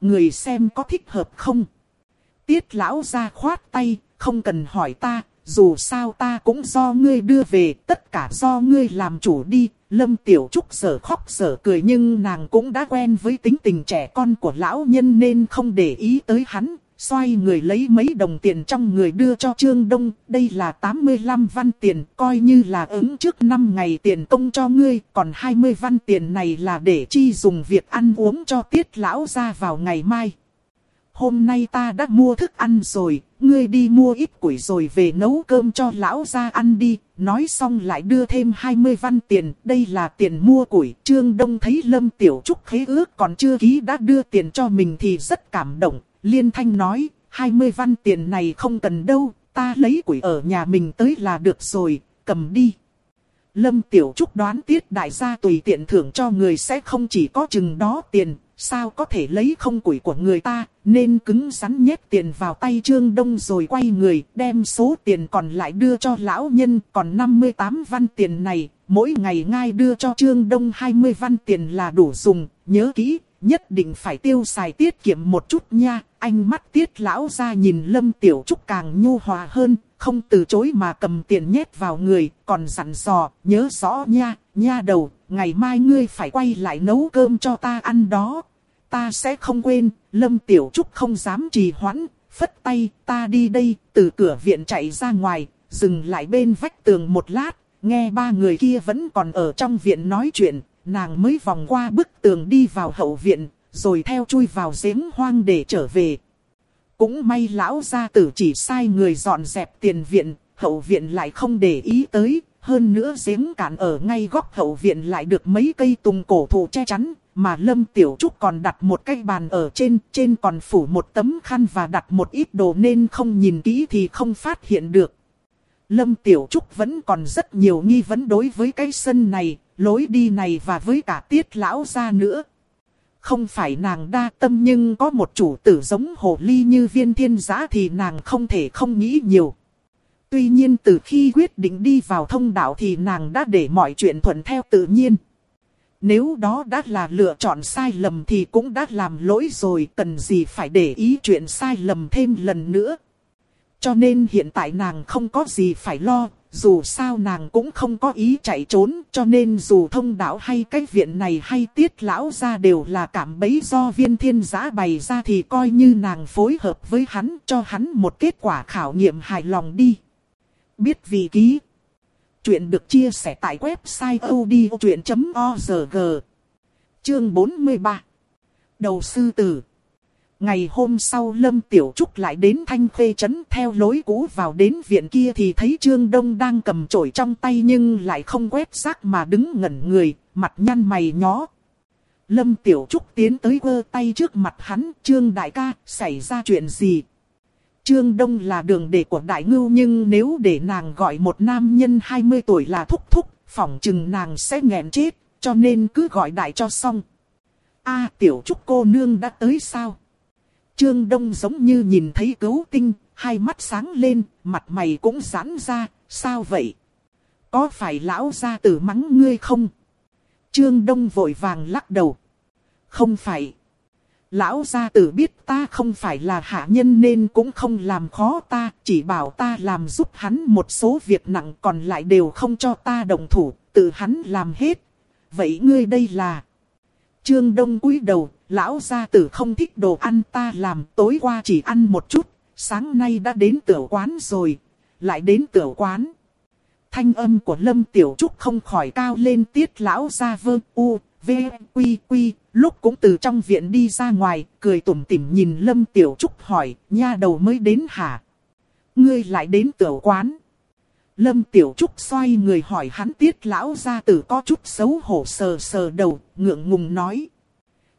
Speaker 1: Người xem có thích hợp không? Tiết lão ra khoát tay, không cần hỏi ta, dù sao ta cũng do ngươi đưa về, tất cả do ngươi làm chủ đi. Lâm Tiểu Trúc sở khóc sở cười nhưng nàng cũng đã quen với tính tình trẻ con của lão nhân nên không để ý tới hắn. Xoay người lấy mấy đồng tiền trong người đưa cho Trương Đông, đây là 85 văn tiền, coi như là ứng trước 5 ngày tiền công cho ngươi, còn 20 văn tiền này là để chi dùng việc ăn uống cho tiết lão ra vào ngày mai. Hôm nay ta đã mua thức ăn rồi, ngươi đi mua ít củi rồi về nấu cơm cho lão ra ăn đi, nói xong lại đưa thêm 20 văn tiền, đây là tiền mua củi. Trương Đông thấy Lâm Tiểu Trúc khế ước còn chưa ký đã đưa tiền cho mình thì rất cảm động, liên thanh nói, 20 văn tiền này không cần đâu, ta lấy quỷ ở nhà mình tới là được rồi, cầm đi. Lâm Tiểu Trúc đoán tiết đại gia tùy tiện thưởng cho người sẽ không chỉ có chừng đó tiền, sao có thể lấy không quỷ của người ta, nên cứng rắn nhét tiền vào tay Trương Đông rồi quay người, đem số tiền còn lại đưa cho lão nhân, còn 58 văn tiền này, mỗi ngày ngay đưa cho Trương Đông 20 văn tiền là đủ dùng, nhớ kỹ, nhất định phải tiêu xài tiết kiệm một chút nha, anh mắt tiết lão ra nhìn Lâm Tiểu Trúc càng nhu hòa hơn, không từ chối mà cầm tiền nhét vào người, còn dặn dò, nhớ rõ nha, nha đầu, ngày mai ngươi phải quay lại nấu cơm cho ta ăn đó. Ta sẽ không quên, Lâm Tiểu Trúc không dám trì hoãn, phất tay, ta đi đây, từ cửa viện chạy ra ngoài, dừng lại bên vách tường một lát, nghe ba người kia vẫn còn ở trong viện nói chuyện, nàng mới vòng qua bức tường đi vào hậu viện, rồi theo chui vào giếng hoang để trở về. Cũng may lão gia tử chỉ sai người dọn dẹp tiền viện, hậu viện lại không để ý tới, hơn nữa giếng cạn ở ngay góc hậu viện lại được mấy cây tùng cổ thụ che chắn, mà Lâm Tiểu Trúc còn đặt một cái bàn ở trên, trên còn phủ một tấm khăn và đặt một ít đồ nên không nhìn kỹ thì không phát hiện được. Lâm Tiểu Trúc vẫn còn rất nhiều nghi vấn đối với cái sân này, lối đi này và với cả tiết lão ra nữa. Không phải nàng đa tâm nhưng có một chủ tử giống hồ ly như viên thiên giã thì nàng không thể không nghĩ nhiều. Tuy nhiên từ khi quyết định đi vào thông đạo thì nàng đã để mọi chuyện thuận theo tự nhiên. Nếu đó đã là lựa chọn sai lầm thì cũng đã làm lỗi rồi, cần gì phải để ý chuyện sai lầm thêm lần nữa. Cho nên hiện tại nàng không có gì phải lo, dù sao nàng cũng không có ý chạy trốn, cho nên dù thông đạo hay cái viện này hay tiết lão ra đều là cảm bấy do viên thiên giã bày ra thì coi như nàng phối hợp với hắn cho hắn một kết quả khảo nghiệm hài lòng đi. Biết vì ký. Chuyện được chia sẻ tại website odchuyện.org Chương 43 Đầu sư tử Ngày hôm sau Lâm Tiểu Trúc lại đến Thanh Khê Trấn theo lối cũ vào đến viện kia thì thấy Trương Đông đang cầm chổi trong tay nhưng lại không quét rác mà đứng ngẩn người, mặt nhăn mày nhó. Lâm Tiểu Trúc tiến tới vơ tay trước mặt hắn, Trương Đại ca, xảy ra chuyện gì? Trương Đông là đường đệ của đại ngưu nhưng nếu để nàng gọi một nam nhân 20 tuổi là thúc thúc, phỏng chừng nàng sẽ nghẹn chết, cho nên cứ gọi đại cho xong. a tiểu trúc cô nương đã tới sao? Trương Đông giống như nhìn thấy cấu tinh, hai mắt sáng lên, mặt mày cũng giãn ra, sao vậy? Có phải lão gia tử mắng ngươi không? Trương Đông vội vàng lắc đầu. Không phải. Lão gia tử biết ta không phải là hạ nhân nên cũng không làm khó ta, chỉ bảo ta làm giúp hắn một số việc nặng còn lại đều không cho ta đồng thủ, tự hắn làm hết. Vậy ngươi đây là... Trương Đông cúi đầu, lão gia tử không thích đồ ăn ta làm, tối qua chỉ ăn một chút, sáng nay đã đến tiểu quán rồi, lại đến tiểu quán. Thanh âm của Lâm Tiểu Trúc không khỏi cao lên tiết lão gia vơ u, v, quy quy, lúc cũng từ trong viện đi ra ngoài, cười tủm tỉm nhìn Lâm Tiểu Trúc hỏi, nha đầu mới đến hả? Ngươi lại đến tiểu quán. Lâm Tiểu Trúc xoay người hỏi hắn tiết lão gia tử có chút xấu hổ sờ sờ đầu, ngượng ngùng nói.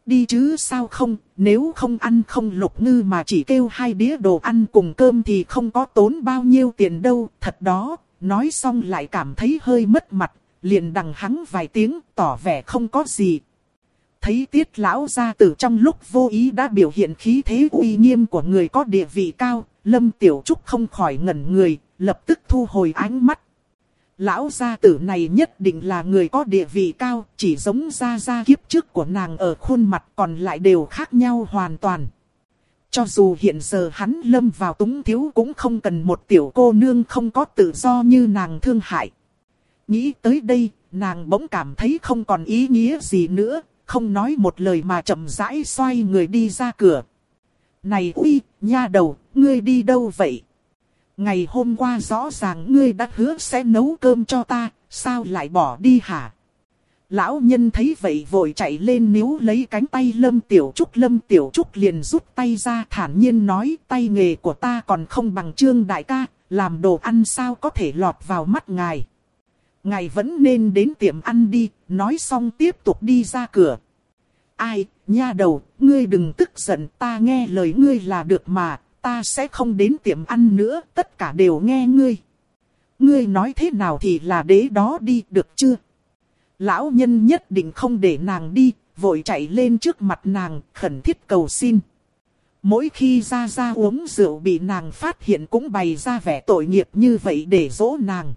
Speaker 1: Đi chứ sao không, nếu không ăn không lục ngư mà chỉ kêu hai đĩa đồ ăn cùng cơm thì không có tốn bao nhiêu tiền đâu, thật đó, nói xong lại cảm thấy hơi mất mặt, liền đằng hắng vài tiếng, tỏ vẻ không có gì. thấy tiết lão gia tử trong lúc vô ý đã biểu hiện khí thế uy nghiêm của người có địa vị cao, Lâm Tiểu Trúc không khỏi ngẩn người, lập tức thu hồi ánh mắt. Lão gia tử này nhất định là người có địa vị cao, chỉ giống gia gia kiếp trước của nàng ở khuôn mặt còn lại đều khác nhau hoàn toàn. Cho dù hiện giờ hắn lâm vào túng thiếu cũng không cần một tiểu cô nương không có tự do như nàng thương hại. Nghĩ tới đây, nàng bỗng cảm thấy không còn ý nghĩa gì nữa, không nói một lời mà chậm rãi xoay người đi ra cửa. Này uy, nha đầu, ngươi đi đâu vậy? Ngày hôm qua rõ ràng ngươi đã hứa sẽ nấu cơm cho ta, sao lại bỏ đi hả? Lão nhân thấy vậy vội chạy lên níu lấy cánh tay Lâm Tiểu Trúc. Lâm Tiểu Trúc liền rút tay ra thản nhiên nói tay nghề của ta còn không bằng trương đại ca, làm đồ ăn sao có thể lọt vào mắt ngài. Ngài vẫn nên đến tiệm ăn đi, nói xong tiếp tục đi ra cửa. Ai, nha đầu, ngươi đừng tức giận, ta nghe lời ngươi là được mà, ta sẽ không đến tiệm ăn nữa, tất cả đều nghe ngươi. Ngươi nói thế nào thì là đế đó đi, được chưa? Lão nhân nhất định không để nàng đi, vội chạy lên trước mặt nàng, khẩn thiết cầu xin. Mỗi khi ra ra uống rượu bị nàng phát hiện cũng bày ra vẻ tội nghiệp như vậy để dỗ nàng.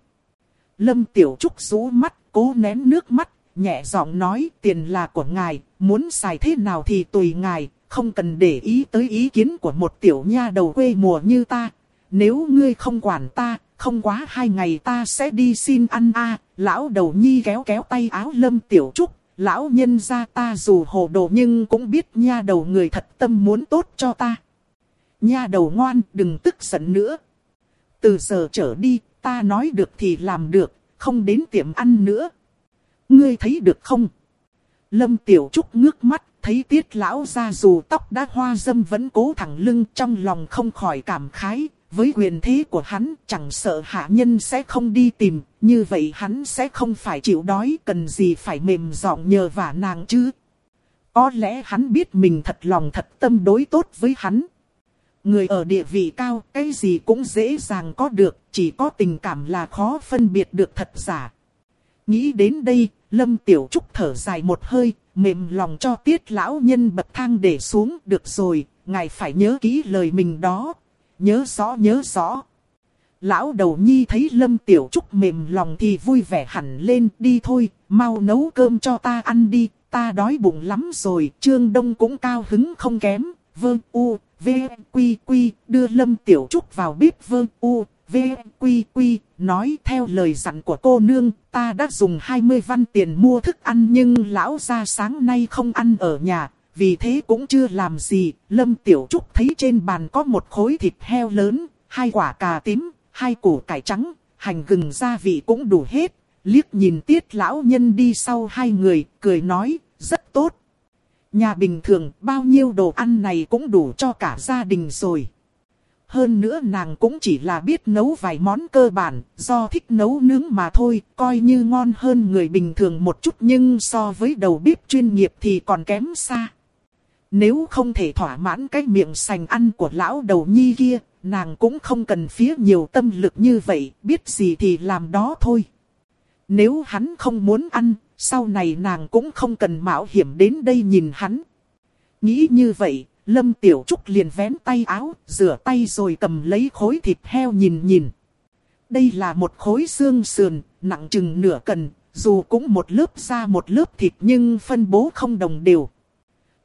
Speaker 1: Lâm Tiểu Trúc rú mắt, cố nén nước mắt, nhẹ giọng nói tiền là của ngài, muốn xài thế nào thì tùy ngài, không cần để ý tới ý kiến của một tiểu nha đầu quê mùa như ta. Nếu ngươi không quản ta, không quá hai ngày ta sẽ đi xin ăn a Lão đầu nhi kéo kéo tay áo lâm tiểu trúc, lão nhân ra ta dù hồ đồ nhưng cũng biết nha đầu người thật tâm muốn tốt cho ta. Nha đầu ngoan, đừng tức giận nữa. Từ giờ trở đi, ta nói được thì làm được, không đến tiệm ăn nữa. Ngươi thấy được không? Lâm Tiểu Trúc ngước mắt, thấy tiết lão ra dù tóc đã hoa dâm vẫn cố thẳng lưng trong lòng không khỏi cảm khái. Với quyền thế của hắn chẳng sợ hạ nhân sẽ không đi tìm, như vậy hắn sẽ không phải chịu đói cần gì phải mềm giọng nhờ vả nàng chứ. Có lẽ hắn biết mình thật lòng thật tâm đối tốt với hắn. Người ở địa vị cao, cái gì cũng dễ dàng có được, chỉ có tình cảm là khó phân biệt được thật giả. Nghĩ đến đây, Lâm Tiểu Trúc thở dài một hơi, mềm lòng cho tiết lão nhân bậc thang để xuống. Được rồi, ngài phải nhớ kỹ lời mình đó. Nhớ rõ nhớ rõ. Lão đầu nhi thấy Lâm Tiểu Trúc mềm lòng thì vui vẻ hẳn lên. Đi thôi, mau nấu cơm cho ta ăn đi. Ta đói bụng lắm rồi. Trương Đông cũng cao hứng không kém. Vương U, V, Quy, Quy, đưa Lâm Tiểu Trúc vào bếp Vương U, V, Quy, Quy, nói theo lời dặn của cô nương, ta đã dùng 20 văn tiền mua thức ăn nhưng lão ra sáng nay không ăn ở nhà, vì thế cũng chưa làm gì. Lâm Tiểu Trúc thấy trên bàn có một khối thịt heo lớn, hai quả cà tím, hai củ cải trắng, hành gừng gia vị cũng đủ hết. Liếc nhìn tiết lão nhân đi sau hai người, cười nói, rất tốt. Nhà bình thường bao nhiêu đồ ăn này cũng đủ cho cả gia đình rồi. Hơn nữa nàng cũng chỉ là biết nấu vài món cơ bản, do thích nấu nướng mà thôi, coi như ngon hơn người bình thường một chút nhưng so với đầu bếp chuyên nghiệp thì còn kém xa. Nếu không thể thỏa mãn cái miệng sành ăn của lão đầu nhi kia, nàng cũng không cần phía nhiều tâm lực như vậy, biết gì thì làm đó thôi. Nếu hắn không muốn ăn, sau này nàng cũng không cần mạo hiểm đến đây nhìn hắn. Nghĩ như vậy, Lâm Tiểu Trúc liền vén tay áo, rửa tay rồi cầm lấy khối thịt heo nhìn nhìn. Đây là một khối xương sườn, nặng chừng nửa cần, dù cũng một lớp da một lớp thịt nhưng phân bố không đồng đều.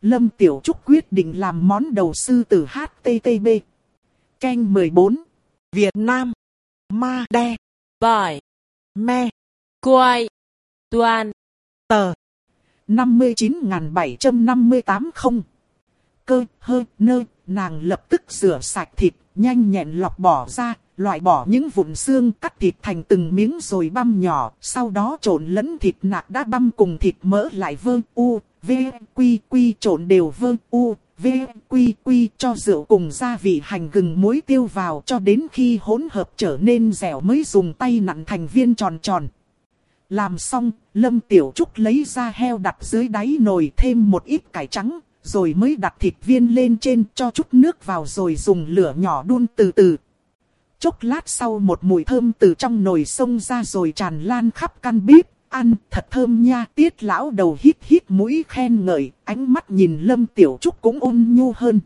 Speaker 1: Lâm Tiểu Trúc quyết định làm món đầu sư tử HTTB. Canh 14. Việt Nam. Ma Đe.
Speaker 2: Bỏi.
Speaker 1: Me.
Speaker 2: Quay. Toàn.
Speaker 1: Tờ. 59.758 không cơ, hơi nơ, nàng lập tức rửa sạch thịt, nhanh nhẹn lọc bỏ ra, loại bỏ những vụn xương cắt thịt thành từng miếng rồi băm nhỏ, sau đó trộn lẫn thịt nạc đã băm cùng thịt mỡ lại vơ u, v, quy quy trộn đều vơ u, v, quy quy cho rượu cùng gia vị hành gừng muối tiêu vào cho đến khi hỗn hợp trở nên dẻo mới dùng tay nặn thành viên tròn tròn. Làm xong, Lâm Tiểu Trúc lấy ra heo đặt dưới đáy nồi thêm một ít cải trắng, rồi mới đặt thịt viên lên trên cho chút nước vào rồi dùng lửa nhỏ đun từ từ. Chốc lát sau một mùi thơm từ trong nồi sông ra rồi tràn lan khắp căn bếp, ăn thật thơm nha. Tiết lão đầu hít hít mũi khen ngợi, ánh mắt nhìn Lâm Tiểu Trúc cũng ôn nhu hơn.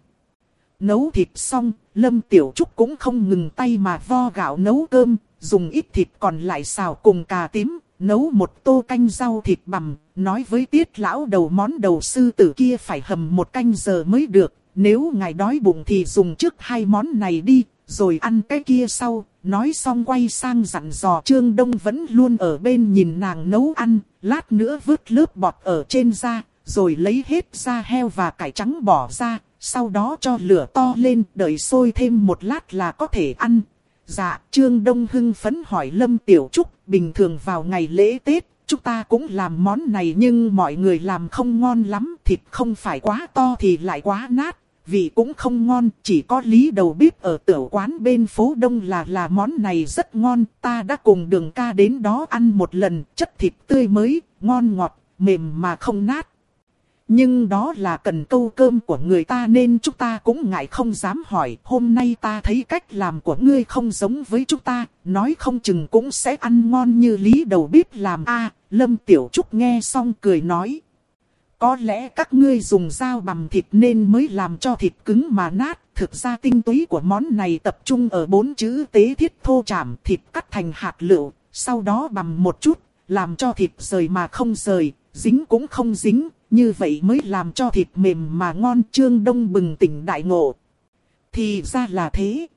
Speaker 1: Nấu thịt xong, Lâm Tiểu Trúc cũng không ngừng tay mà vo gạo nấu cơm, dùng ít thịt còn lại xào cùng cà tím, nấu một tô canh rau thịt bằm, nói với tiết lão đầu món đầu sư tử kia phải hầm một canh giờ mới được, nếu ngài đói bụng thì dùng trước hai món này đi, rồi ăn cái kia sau, nói xong quay sang dặn dò Trương Đông vẫn luôn ở bên nhìn nàng nấu ăn, lát nữa vứt lớp bọt ở trên da, rồi lấy hết da heo và cải trắng bỏ ra, sau đó cho lửa to lên, đợi sôi thêm một lát là có thể ăn. Dạ, Trương Đông hưng phấn hỏi Lâm Tiểu Trúc, bình thường vào ngày lễ Tết, chúng ta cũng làm món này nhưng mọi người làm không ngon lắm, thịt không phải quá to thì lại quá nát, vị cũng không ngon, chỉ có lý đầu bếp ở tiểu quán bên phố Đông là là món này rất ngon, ta đã cùng đường ca đến đó ăn một lần, chất thịt tươi mới, ngon ngọt, mềm mà không nát. Nhưng đó là cần câu cơm của người ta nên chúng ta cũng ngại không dám hỏi. Hôm nay ta thấy cách làm của ngươi không giống với chúng ta, nói không chừng cũng sẽ ăn ngon như lý đầu bếp làm. a Lâm Tiểu Trúc nghe xong cười nói. Có lẽ các ngươi dùng dao bằm thịt nên mới làm cho thịt cứng mà nát. Thực ra tinh túy của món này tập trung ở bốn chữ tế thiết thô chảm thịt cắt thành hạt lựu, sau đó bằm một chút, làm cho thịt rời mà không rời, dính cũng không dính, như vậy mới làm cho thịt mềm mà ngon trương đông bừng tỉnh đại ngộ. Thì ra là thế.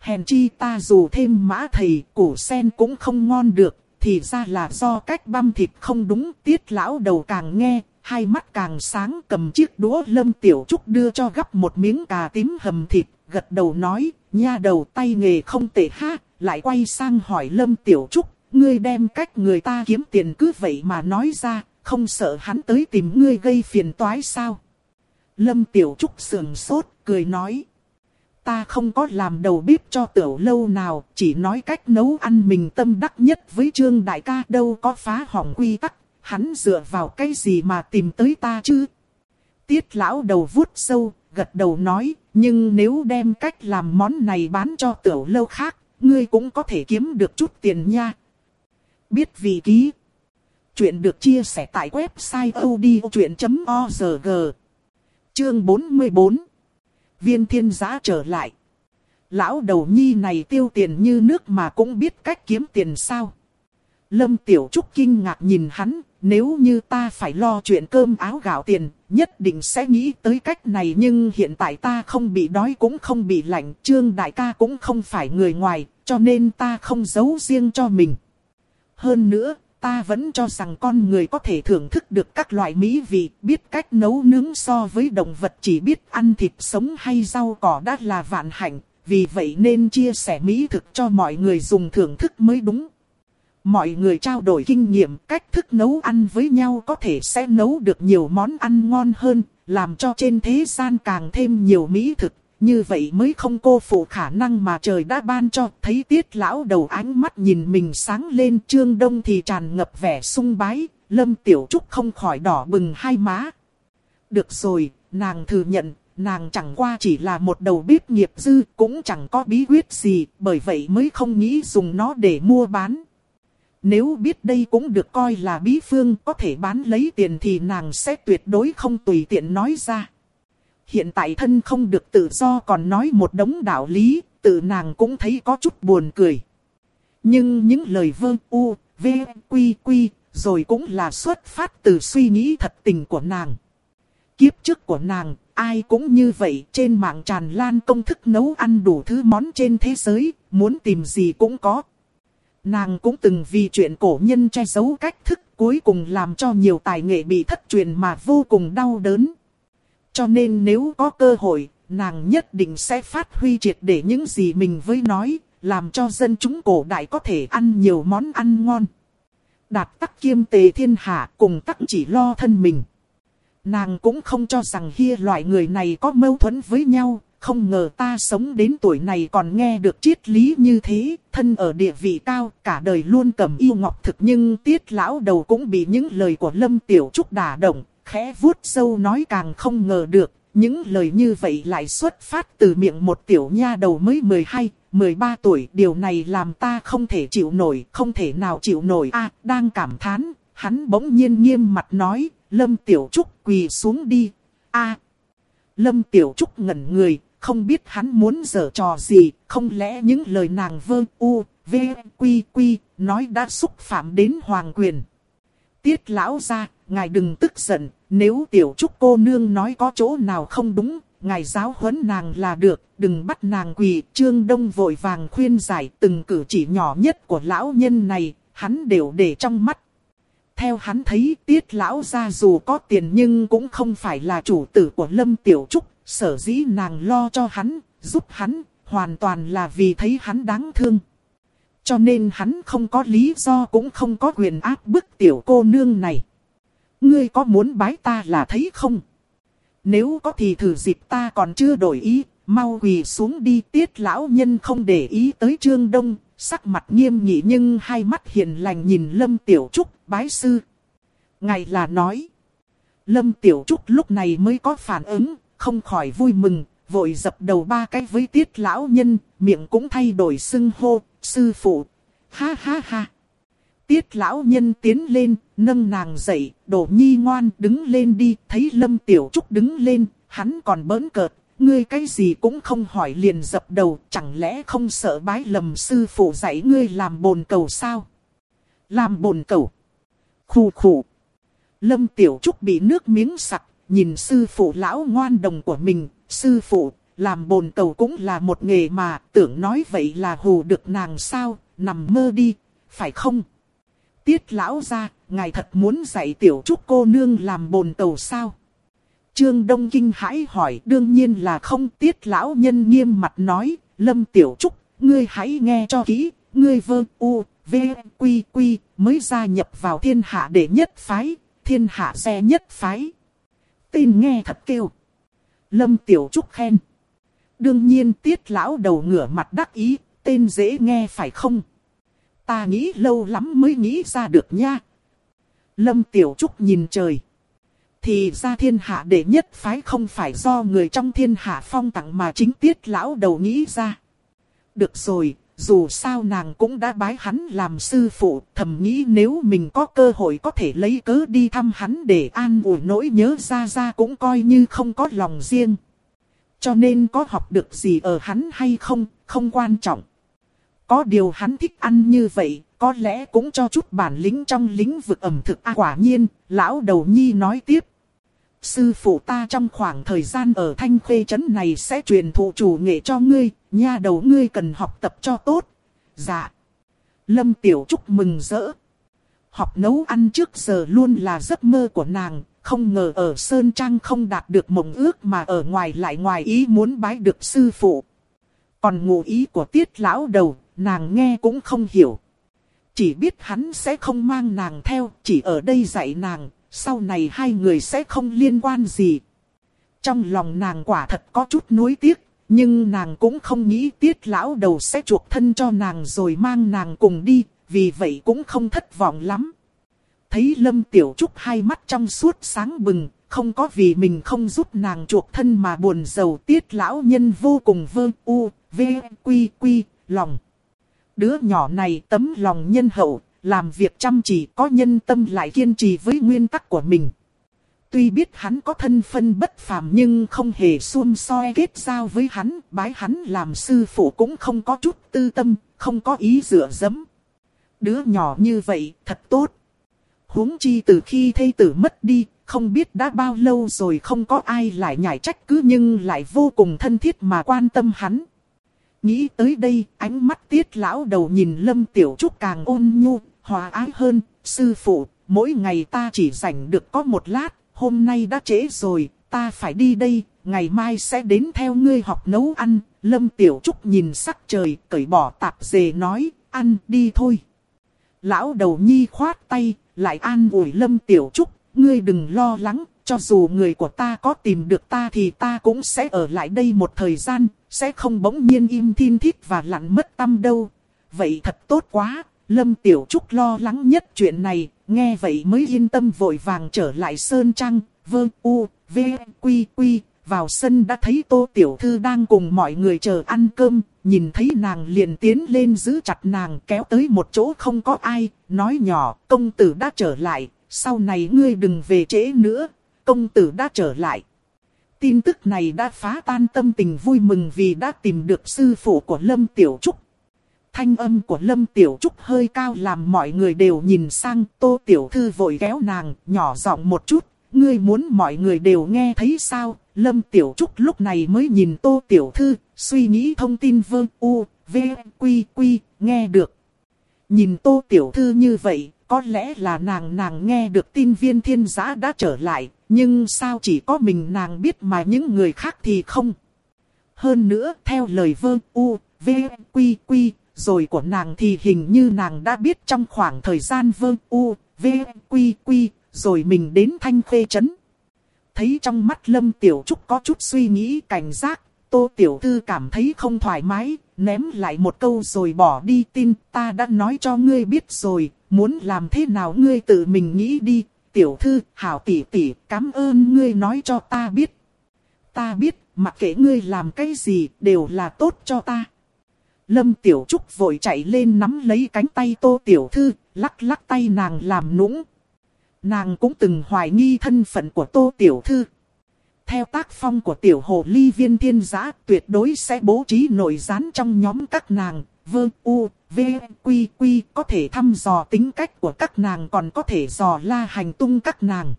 Speaker 1: Hèn chi ta dù thêm mã thầy, củ sen cũng không ngon được, thì ra là do cách băm thịt không đúng. Tiết lão đầu càng nghe, hai mắt càng sáng cầm chiếc đũa lâm tiểu trúc đưa cho gắp một miếng cà tím hầm thịt, gật đầu nói, nha đầu tay nghề không tệ ha, lại quay sang hỏi lâm tiểu trúc, ngươi đem cách người ta kiếm tiền cứ vậy mà nói ra, không sợ hắn tới tìm ngươi gây phiền toái sao? Lâm Tiểu Trúc sườn sốt, cười nói. Ta không có làm đầu bếp cho tiểu lâu nào, chỉ nói cách nấu ăn mình tâm đắc nhất với Trương Đại ca đâu có phá hỏng quy tắc, hắn dựa vào cái gì mà tìm tới ta chứ? Tiết lão đầu vuốt sâu, gật đầu nói, nhưng nếu đem cách làm món này bán cho tiểu lâu khác, ngươi cũng có thể kiếm được chút tiền nha. Biết vì ký. Chuyện được chia sẻ tại website odchuyện.org Chương 44 Viên thiên giá trở lại. Lão đầu nhi này tiêu tiền như nước mà cũng biết cách kiếm tiền sao. Lâm Tiểu Trúc kinh ngạc nhìn hắn, nếu như ta phải lo chuyện cơm áo gạo tiền, nhất định sẽ nghĩ tới cách này nhưng hiện tại ta không bị đói cũng không bị lạnh, trương đại ca cũng không phải người ngoài, cho nên ta không giấu riêng cho mình. Hơn nữa, ta vẫn cho rằng con người có thể thưởng thức được các loại mỹ vị, biết cách nấu nướng so với động vật chỉ biết ăn thịt sống hay rau cỏ đã là vạn hạnh, vì vậy nên chia sẻ mỹ thực cho mọi người dùng thưởng thức mới đúng. Mọi người trao đổi kinh nghiệm, cách thức nấu ăn với nhau có thể sẽ nấu được nhiều món ăn ngon hơn, làm cho trên thế gian càng thêm nhiều mỹ thực, như vậy mới không cô phụ khả năng mà trời đã ban cho. Thấy tiết lão đầu ánh mắt nhìn mình sáng lên trương đông thì tràn ngập vẻ sung bái. Lâm Tiểu Trúc không khỏi đỏ bừng hai má. Được rồi, nàng thừa nhận, nàng chẳng qua chỉ là một đầu bếp nghiệp dư, cũng chẳng có bí quyết gì, bởi vậy mới không nghĩ dùng nó để mua bán. Nếu biết đây cũng được coi là bí phương có thể bán lấy tiền thì nàng sẽ tuyệt đối không tùy tiện nói ra hiện tại thân không được tự do còn nói một đống đạo lý, tự nàng cũng thấy có chút buồn cười. Nhưng những lời vơ u, v, quy quy, rồi cũng là xuất phát từ suy nghĩ thật tình của nàng. Kiếp trước của nàng, ai cũng như vậy, trên mạng tràn lan công thức nấu ăn đủ thứ món trên thế giới, muốn tìm gì cũng có. Nàng cũng từng vì chuyện cổ nhân che giấu cách thức cuối cùng làm cho nhiều tài nghệ bị thất truyền mà vô cùng đau đớn. Cho nên nếu có cơ hội, nàng nhất định sẽ phát huy triệt để những gì mình với nói, làm cho dân chúng cổ đại có thể ăn nhiều món ăn ngon. Đạt tắc kiêm tề thiên hạ cùng tắc chỉ lo thân mình. Nàng cũng không cho rằng hia loại người này có mâu thuẫn với nhau, không ngờ ta sống đến tuổi này còn nghe được triết lý như thế, thân ở địa vị cao, cả đời luôn cầm yêu ngọc thực nhưng tiết lão đầu cũng bị những lời của Lâm Tiểu Trúc đả động, khẽ vuốt sâu nói càng không ngờ được, những lời như vậy lại xuất phát từ miệng một tiểu nha đầu mới 12, 13 tuổi, điều này làm ta không thể chịu nổi, không thể nào chịu nổi. a đang cảm thán, hắn bỗng nhiên nghiêm mặt nói, Lâm Tiểu Trúc quỳ xuống đi. a Lâm Tiểu Trúc ngẩn người, không biết hắn muốn dở trò gì, không lẽ những lời nàng vơ u, v, quy quy, nói đã xúc phạm đến hoàng quyền. Tiết lão ra, ngài đừng tức giận, nếu Tiểu Trúc cô nương nói có chỗ nào không đúng, ngài giáo huấn nàng là được, đừng bắt nàng quỳ. Trương Đông vội vàng khuyên giải từng cử chỉ nhỏ nhất của lão nhân này, hắn đều để trong mắt. Theo hắn thấy tiết lão gia dù có tiền nhưng cũng không phải là chủ tử của Lâm Tiểu Trúc, sở dĩ nàng lo cho hắn, giúp hắn, hoàn toàn là vì thấy hắn đáng thương. Cho nên hắn không có lý do cũng không có quyền áp bức tiểu cô nương này. Ngươi có muốn bái ta là thấy không? Nếu có thì thử dịp ta còn chưa đổi ý, mau quỳ xuống đi tiết lão nhân không để ý tới Trương Đông, sắc mặt nghiêm nghị nhưng hai mắt hiền lành nhìn Lâm Tiểu Trúc, bái sư. Ngài là nói. Lâm Tiểu Trúc lúc này mới có phản ứng, không khỏi vui mừng, vội dập đầu ba cái với tiết lão nhân, miệng cũng thay đổi xưng hô, sư phụ. Ha ha ha. Tiết lão nhân tiến lên, nâng nàng dậy, đổ nhi ngoan đứng lên đi, thấy Lâm Tiểu Trúc đứng lên, hắn còn bỡn cợt, ngươi cái gì cũng không hỏi liền dập đầu, chẳng lẽ không sợ bái lầm sư phụ dạy ngươi làm bồn cầu sao? Làm bồn cầu. Khủ khủ. Lâm Tiểu Trúc bị nước miếng sặc, nhìn sư phụ lão ngoan đồng của mình, sư phụ, làm bồn cầu cũng là một nghề mà, tưởng nói vậy là hù được nàng sao, nằm mơ đi, phải không? Tiết lão ra, ngài thật muốn dạy Tiểu Trúc cô nương làm bồn tàu sao? Trương Đông Kinh hãi hỏi đương nhiên là không tiết lão nhân nghiêm mặt nói, Lâm Tiểu Trúc, ngươi hãy nghe cho kỹ, ngươi vơ u, v, quy quy, mới gia nhập vào thiên hạ để nhất phái, thiên hạ xe nhất phái. Tên nghe thật kêu. Lâm Tiểu Trúc khen. Đương nhiên tiết lão đầu ngửa mặt đắc ý, tên dễ nghe phải không? Ta nghĩ lâu lắm mới nghĩ ra được nha. Lâm Tiểu Trúc nhìn trời. Thì ra thiên hạ đệ nhất phái không phải do người trong thiên hạ phong tặng mà chính tiết lão đầu nghĩ ra. Được rồi, dù sao nàng cũng đã bái hắn làm sư phụ, thầm nghĩ nếu mình có cơ hội có thể lấy cớ đi thăm hắn để an ủi nỗi nhớ ra ra cũng coi như không có lòng riêng. Cho nên có học được gì ở hắn hay không, không quan trọng. Có điều hắn thích ăn như vậy, có lẽ cũng cho chút bản lĩnh trong lĩnh vực ẩm thực. À, quả nhiên, lão đầu nhi nói tiếp. Sư phụ ta trong khoảng thời gian ở Thanh Khê Trấn này sẽ truyền thụ chủ nghệ cho ngươi, nha đầu ngươi cần học tập cho tốt. Dạ. Lâm Tiểu Trúc mừng rỡ. Học nấu ăn trước giờ luôn là giấc mơ của nàng, không ngờ ở Sơn Trang không đạt được mộng ước mà ở ngoài lại ngoài ý muốn bái được sư phụ. Còn ngụ ý của tiết lão đầu, nàng nghe cũng không hiểu. Chỉ biết hắn sẽ không mang nàng theo, chỉ ở đây dạy nàng, sau này hai người sẽ không liên quan gì. Trong lòng nàng quả thật có chút nuối tiếc, nhưng nàng cũng không nghĩ tiết lão đầu sẽ chuộc thân cho nàng rồi mang nàng cùng đi, vì vậy cũng không thất vọng lắm. Thấy Lâm Tiểu Trúc hai mắt trong suốt sáng bừng, không có vì mình không giúp nàng chuộc thân mà buồn giàu tiết lão nhân vô cùng vơ u, v, quy quy, lòng. Đứa nhỏ này tấm lòng nhân hậu, làm việc chăm chỉ có nhân tâm lại kiên trì với nguyên tắc của mình. Tuy biết hắn có thân phân bất phàm nhưng không hề xuông soi kết giao với hắn, bái hắn làm sư phụ cũng không có chút tư tâm, không có ý dựa dẫm. Đứa nhỏ như vậy, thật tốt. huống chi từ khi thây tử mất đi, không biết đã bao lâu rồi không có ai lại nhảy trách cứ nhưng lại vô cùng thân thiết mà quan tâm hắn. Nghĩ tới đây, ánh mắt tiết lão đầu nhìn Lâm Tiểu Trúc càng ôn nhu, hòa ái hơn. Sư phụ, mỗi ngày ta chỉ rảnh được có một lát, hôm nay đã trễ rồi, ta phải đi đây, ngày mai sẽ đến theo ngươi học nấu ăn. Lâm Tiểu Trúc nhìn sắc trời, cởi bỏ tạp dề nói, ăn đi thôi. Lão đầu nhi khoát tay, lại an ủi Lâm Tiểu Trúc, ngươi đừng lo lắng, cho dù người của ta có tìm được ta thì ta cũng sẽ ở lại đây một thời gian, sẽ không bỗng nhiên im thiên thiết và lặn mất tâm đâu. Vậy thật tốt quá, Lâm Tiểu Trúc lo lắng nhất chuyện này, nghe vậy mới yên tâm vội vàng trở lại Sơn Trăng, vơ u, v, quy quy, vào sân đã thấy tô tiểu thư đang cùng mọi người chờ ăn cơm, nhìn thấy nàng liền tiến lên giữ chặt nàng kéo tới một chỗ không có ai, nói nhỏ, công tử đã trở lại, sau này ngươi đừng về trễ nữa, công tử đã trở lại. Tin tức này đã phá tan tâm tình vui mừng vì đã tìm được sư phụ của Lâm Tiểu Trúc. Thanh âm của Lâm Tiểu Trúc hơi cao làm mọi người đều nhìn sang Tô Tiểu Thư vội kéo nàng, nhỏ giọng một chút, ngươi muốn mọi người đều nghe thấy sao? Lâm Tiểu Trúc lúc này mới nhìn Tô Tiểu Thư, suy nghĩ thông tin vương u, v, quy quy, nghe được. Nhìn Tô Tiểu Thư như vậy, có lẽ là nàng nàng nghe được tin viên thiên giã đã trở lại, nhưng sao chỉ có mình nàng biết mà những người khác thì không. Hơn nữa, theo lời vơ u, v, quy quy, rồi của nàng thì hình như nàng đã biết trong khoảng thời gian vơ u, v, quy quy, rồi mình đến thanh khê chấn. Thấy trong mắt Lâm Tiểu Trúc có chút suy nghĩ cảnh giác, Tô Tiểu Thư cảm thấy không thoải mái, ném lại một câu rồi bỏ đi tin ta đã nói cho ngươi biết rồi, muốn làm thế nào ngươi tự mình nghĩ đi. Tiểu Thư, hảo tỷ tỷ, cảm ơn ngươi nói cho ta biết. Ta biết, mặc kệ ngươi làm cái gì, đều là tốt cho ta. Lâm Tiểu Trúc vội chạy lên nắm lấy cánh tay Tô Tiểu Thư, lắc lắc tay nàng làm nũng, Nàng cũng từng hoài nghi thân phận của Tô Tiểu Thư. Theo tác phong của Tiểu Hồ Ly Viên Thiên Giã tuyệt đối sẽ bố trí nội gián trong nhóm các nàng. Vơ U, V, Quy, Quy có thể thăm dò tính cách của các nàng còn có thể dò la hành tung các nàng.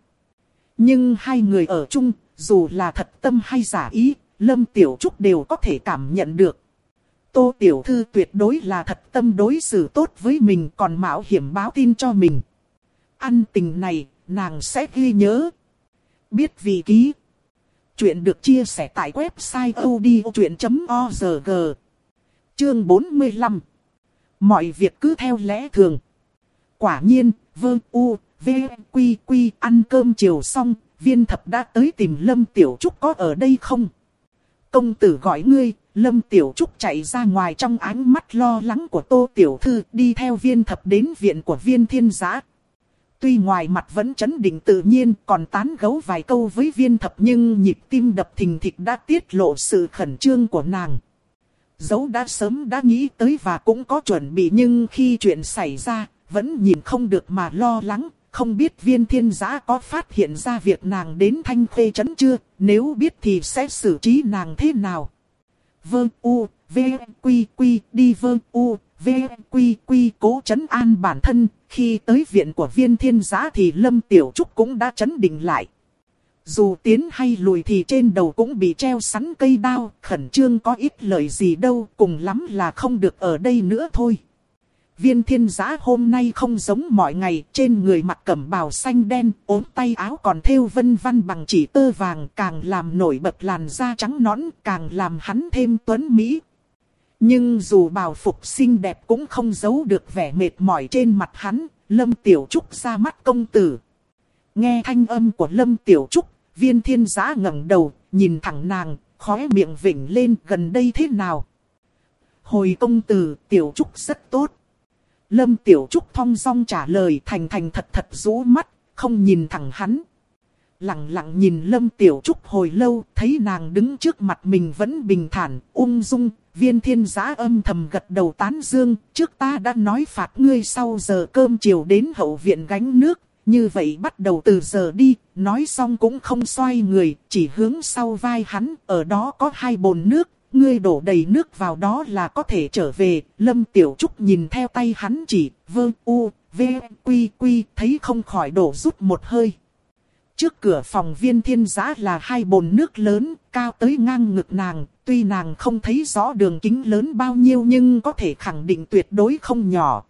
Speaker 1: Nhưng hai người ở chung, dù là thật tâm hay giả ý, Lâm Tiểu Trúc đều có thể cảm nhận được. Tô Tiểu Thư tuyệt đối là thật tâm đối xử tốt với mình còn mạo hiểm báo tin cho mình. Ăn tình này, nàng sẽ ghi nhớ. Biết vì ký. Chuyện được chia sẻ tại website odchuyện.org. Chương 45. Mọi việc cứ theo lẽ thường. Quả nhiên, vơ u, v, quy quy ăn cơm chiều xong, viên thập đã tới tìm Lâm Tiểu Trúc có ở đây không? Công tử gọi ngươi, Lâm Tiểu Trúc chạy ra ngoài trong ánh mắt lo lắng của Tô Tiểu Thư đi theo viên thập đến viện của viên thiên giã. Tuy ngoài mặt vẫn chấn định tự nhiên còn tán gấu vài câu với viên thập nhưng nhịp tim đập thình thịch đã tiết lộ sự khẩn trương của nàng. Dấu đã sớm đã nghĩ tới và cũng có chuẩn bị nhưng khi chuyện xảy ra, vẫn nhìn không được mà lo lắng, không biết viên thiên giã có phát hiện ra việc nàng đến thanh khê chấn chưa, nếu biết thì sẽ xử trí nàng thế nào. vương u, v, quy quy, đi vương u, v, quy quy cố chấn an bản thân, khi tới viện của viên thiên giã thì Lâm Tiểu Trúc cũng đã chấn định lại. Dù tiến hay lùi thì trên đầu cũng bị treo sắn cây đao, khẩn trương có ít lời gì đâu, cùng lắm là không được ở đây nữa thôi. Viên thiên giã hôm nay không giống mọi ngày, trên người mặc cẩm bào xanh đen, ốm tay áo còn thêu vân văn bằng chỉ tơ vàng, càng làm nổi bật làn da trắng nõn, càng làm hắn thêm tuấn mỹ, nhưng dù bào phục xinh đẹp cũng không giấu được vẻ mệt mỏi trên mặt hắn, Lâm Tiểu Trúc ra mắt công tử. Nghe thanh âm của Lâm Tiểu Trúc, viên thiên giã ngẩng đầu, nhìn thẳng nàng, khóe miệng vỉnh lên gần đây thế nào. Hồi công tử, Tiểu Trúc rất tốt. Lâm Tiểu Trúc thong dong trả lời thành thành thật thật rũ mắt, không nhìn thẳng hắn. Lặng lặng nhìn Lâm Tiểu Trúc hồi lâu, thấy nàng đứng trước mặt mình vẫn bình thản, ung dung, Viên thiên giã âm thầm gật đầu tán dương, trước ta đã nói phạt ngươi sau giờ cơm chiều đến hậu viện gánh nước, như vậy bắt đầu từ giờ đi, nói xong cũng không xoay người, chỉ hướng sau vai hắn, ở đó có hai bồn nước, ngươi đổ đầy nước vào đó là có thể trở về, Lâm Tiểu Trúc nhìn theo tay hắn chỉ, vơ u, v, quy quy, thấy không khỏi đổ rút một hơi. Trước cửa phòng viên thiên giã là hai bồn nước lớn, cao tới ngang ngực nàng, tuy nàng không thấy rõ đường kính lớn bao nhiêu nhưng có thể khẳng định tuyệt đối không nhỏ.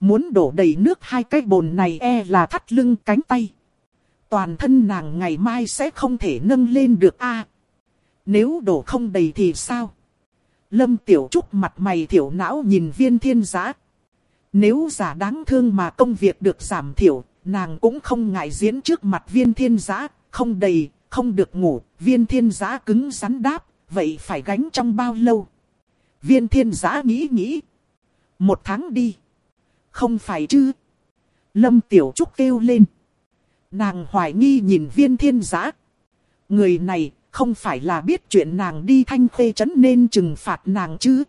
Speaker 1: Muốn đổ đầy nước hai cái bồn này e là thắt lưng cánh tay. Toàn thân nàng ngày mai sẽ không thể nâng lên được a. nếu đổ không đầy thì sao? Lâm Tiểu Trúc mặt mày thiểu não nhìn viên thiên giã. Nếu giả đáng thương mà công việc được giảm thiểu, nàng cũng không ngại diễn trước mặt viên thiên giã, không đầy, không được ngủ, viên thiên giã cứng rắn đáp, vậy phải gánh trong bao lâu? Viên thiên giã nghĩ nghĩ. Một tháng đi. Không phải chứ? Lâm Tiểu Trúc kêu lên. Nàng hoài nghi nhìn viên thiên giã. Người này, không phải là biết chuyện nàng đi thanh khê chấn nên trừng phạt nàng chứ.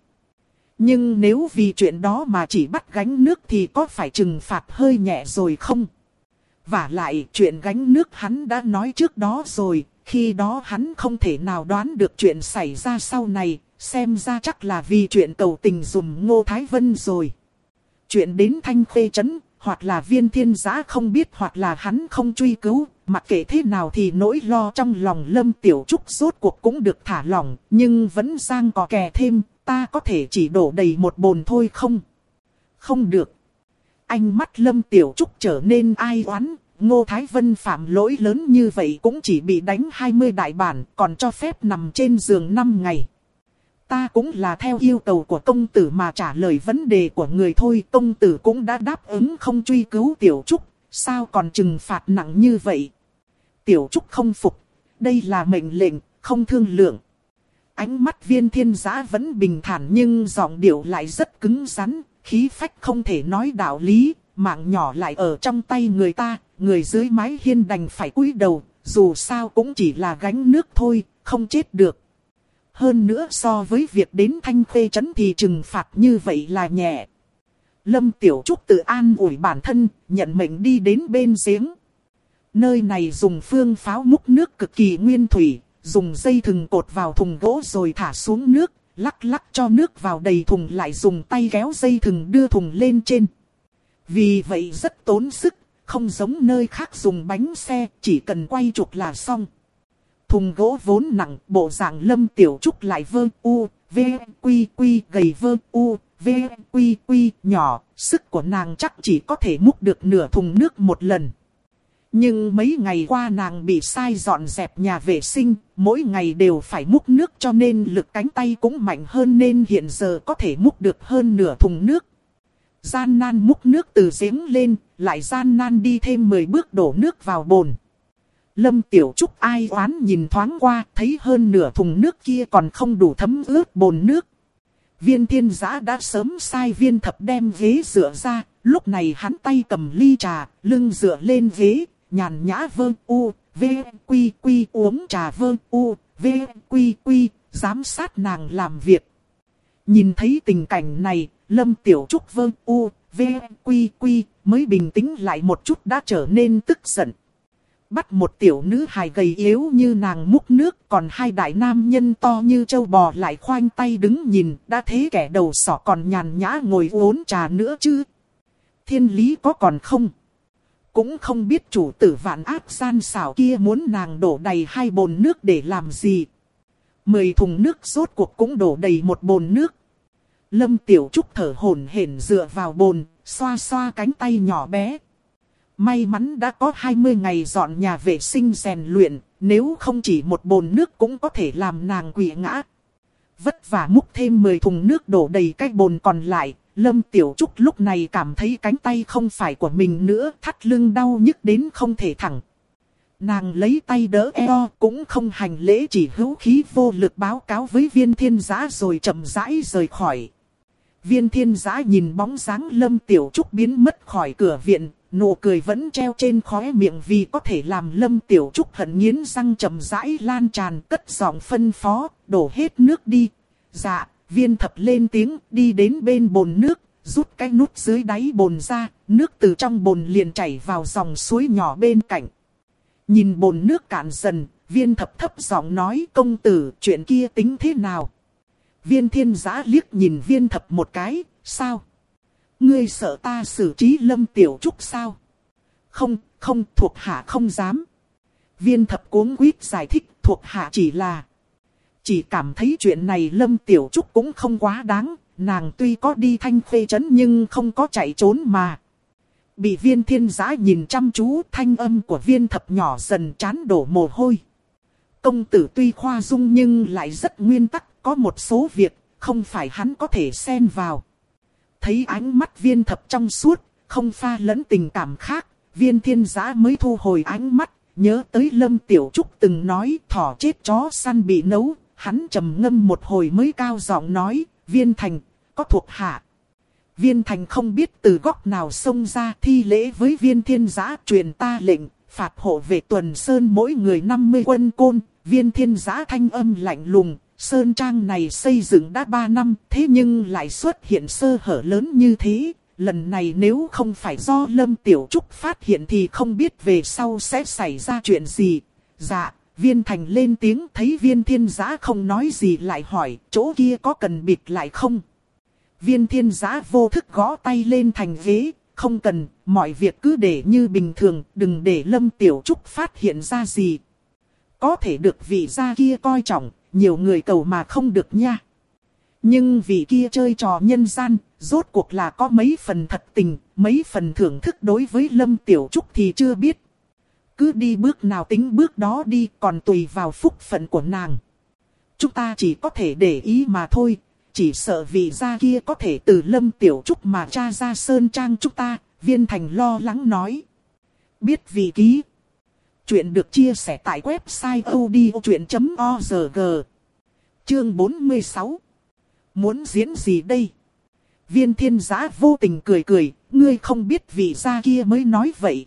Speaker 1: Nhưng nếu vì chuyện đó mà chỉ bắt gánh nước thì có phải trừng phạt hơi nhẹ rồi không? Và lại chuyện gánh nước hắn đã nói trước đó rồi, khi đó hắn không thể nào đoán được chuyện xảy ra sau này, xem ra chắc là vì chuyện cầu tình dùm Ngô Thái Vân rồi. Chuyện đến Thanh Khê chấn hoặc là viên thiên giá không biết hoặc là hắn không truy cứu, mặc kệ thế nào thì nỗi lo trong lòng Lâm Tiểu Trúc rốt cuộc cũng được thả lỏng, nhưng vẫn sang có kè thêm, ta có thể chỉ đổ đầy một bồn thôi không? Không được. Ánh mắt Lâm Tiểu Trúc trở nên ai oán, Ngô Thái Vân phạm lỗi lớn như vậy cũng chỉ bị đánh 20 đại bản, còn cho phép nằm trên giường 5 ngày. Ta cũng là theo yêu cầu của công tử mà trả lời vấn đề của người thôi. Công tử cũng đã đáp ứng không truy cứu Tiểu Trúc, sao còn trừng phạt nặng như vậy? Tiểu Trúc không phục, đây là mệnh lệnh, không thương lượng. Ánh mắt viên thiên giã vẫn bình thản nhưng giọng điệu lại rất cứng rắn, khí phách không thể nói đạo lý, mạng nhỏ lại ở trong tay người ta, người dưới mái hiên đành phải cúi đầu, dù sao cũng chỉ là gánh nước thôi, không chết được. Hơn nữa so với việc đến thanh khê chấn thì trừng phạt như vậy là nhẹ. Lâm Tiểu Trúc tự an ủi bản thân, nhận mệnh đi đến bên giếng. Nơi này dùng phương pháo múc nước cực kỳ nguyên thủy, dùng dây thừng cột vào thùng gỗ rồi thả xuống nước, lắc lắc cho nước vào đầy thùng lại dùng tay kéo dây thừng đưa thùng lên trên. Vì vậy rất tốn sức, không giống nơi khác dùng bánh xe, chỉ cần quay trục là xong. Thùng gỗ vốn nặng, bộ dạng lâm tiểu trúc lại vơ u, v, quy quy gầy vơ u, v, quy quy nhỏ, sức của nàng chắc chỉ có thể múc được nửa thùng nước một lần. Nhưng mấy ngày qua nàng bị sai dọn dẹp nhà vệ sinh, mỗi ngày đều phải múc nước cho nên lực cánh tay cũng mạnh hơn nên hiện giờ có thể múc được hơn nửa thùng nước. Gian nan múc nước từ giếng lên, lại gian nan đi thêm 10 bước đổ nước vào bồn. Lâm Tiểu Trúc ai oán nhìn thoáng qua, thấy hơn nửa thùng nước kia còn không đủ thấm ướt bồn nước. Viên thiên giã đã sớm sai viên thập đem ghế dựa ra, lúc này hắn tay cầm ly trà, lưng dựa lên ghế, nhàn nhã vơ u, v, quy quy uống trà vơ u, v, quy quy, giám sát nàng làm việc. Nhìn thấy tình cảnh này, Lâm Tiểu Trúc vơ u, v, quy quy, mới bình tĩnh lại một chút đã trở nên tức giận. Bắt một tiểu nữ hài gầy yếu như nàng múc nước, còn hai đại nam nhân to như châu bò lại khoanh tay đứng nhìn, đã thế kẻ đầu sỏ còn nhàn nhã ngồi uống trà nữa chứ. Thiên lý có còn không? Cũng không biết chủ tử vạn áp gian xảo kia muốn nàng đổ đầy hai bồn nước để làm gì. Mười thùng nước rốt cuộc cũng đổ đầy một bồn nước. Lâm Tiểu Trúc thở hổn hển dựa vào bồn, xoa xoa cánh tay nhỏ bé. May mắn đã có 20 ngày dọn nhà vệ sinh rèn luyện, nếu không chỉ một bồn nước cũng có thể làm nàng quỵ ngã. Vất vả múc thêm 10 thùng nước đổ đầy cái bồn còn lại, Lâm Tiểu Trúc lúc này cảm thấy cánh tay không phải của mình nữa, thắt lưng đau nhức đến không thể thẳng. Nàng lấy tay đỡ eo, cũng không hành lễ chỉ hữu khí vô lực báo cáo với viên thiên giã rồi chậm rãi rời khỏi. Viên thiên giã nhìn bóng dáng Lâm Tiểu Trúc biến mất khỏi cửa viện, nụ cười vẫn treo trên khóe miệng vì có thể làm Lâm Tiểu Trúc hận nghiến răng chầm rãi lan tràn cất giọng phân phó, đổ hết nước đi. Dạ, viên thập lên tiếng đi đến bên bồn nước, rút cái nút dưới đáy bồn ra, nước từ trong bồn liền chảy vào dòng suối nhỏ bên cạnh. Nhìn bồn nước cạn dần, viên thập thấp giọng nói công tử chuyện kia tính thế nào. Viên thiên giã liếc nhìn viên thập một cái, sao? Ngươi sợ ta xử trí lâm tiểu trúc sao? Không, không, thuộc hạ không dám. Viên thập cuốn quýt giải thích thuộc hạ chỉ là... Chỉ cảm thấy chuyện này lâm tiểu trúc cũng không quá đáng, nàng tuy có đi thanh phê chấn nhưng không có chạy trốn mà. Bị viên thiên giã nhìn chăm chú thanh âm của viên thập nhỏ dần chán đổ mồ hôi. Công tử tuy khoa dung nhưng lại rất nguyên tắc, có một số việc không phải hắn có thể xen vào. Thấy ánh mắt viên thập trong suốt, không pha lẫn tình cảm khác, viên thiên giã mới thu hồi ánh mắt, nhớ tới lâm tiểu trúc từng nói thỏ chết chó săn bị nấu, hắn trầm ngâm một hồi mới cao giọng nói, viên thành, có thuộc hạ. Viên thành không biết từ góc nào xông ra thi lễ với viên thiên giã truyền ta lệnh, phạt hộ về tuần sơn mỗi người 50 quân côn, viên thiên giã thanh âm lạnh lùng, sơn trang này xây dựng đã 3 năm, thế nhưng lại xuất hiện sơ hở lớn như thế. Lần này nếu không phải do Lâm Tiểu Trúc phát hiện thì không biết về sau sẽ xảy ra chuyện gì. Dạ, viên thành lên tiếng thấy viên thiên giã không nói gì lại hỏi, chỗ kia có cần bịt lại không? Viên thiên giã vô thức gõ tay lên thành ghế, không cần, mọi việc cứ để như bình thường, đừng để Lâm Tiểu Trúc phát hiện ra gì. Có thể được vị gia kia coi trọng, nhiều người cầu mà không được nha. Nhưng vị kia chơi trò nhân gian, rốt cuộc là có mấy phần thật tình, mấy phần thưởng thức đối với Lâm Tiểu Trúc thì chưa biết. Cứ đi bước nào tính bước đó đi, còn tùy vào phúc phận của nàng. Chúng ta chỉ có thể để ý mà thôi, chỉ sợ vị gia kia có thể từ Lâm Tiểu Trúc mà tra ra sơn trang chúng ta, viên thành lo lắng nói. Biết vị ký. Chuyện được chia sẻ tại website odchuyện.org. Chương 46. Muốn diễn gì đây? Viên thiên giã vô tình cười cười, ngươi không biết vị gia kia mới nói vậy.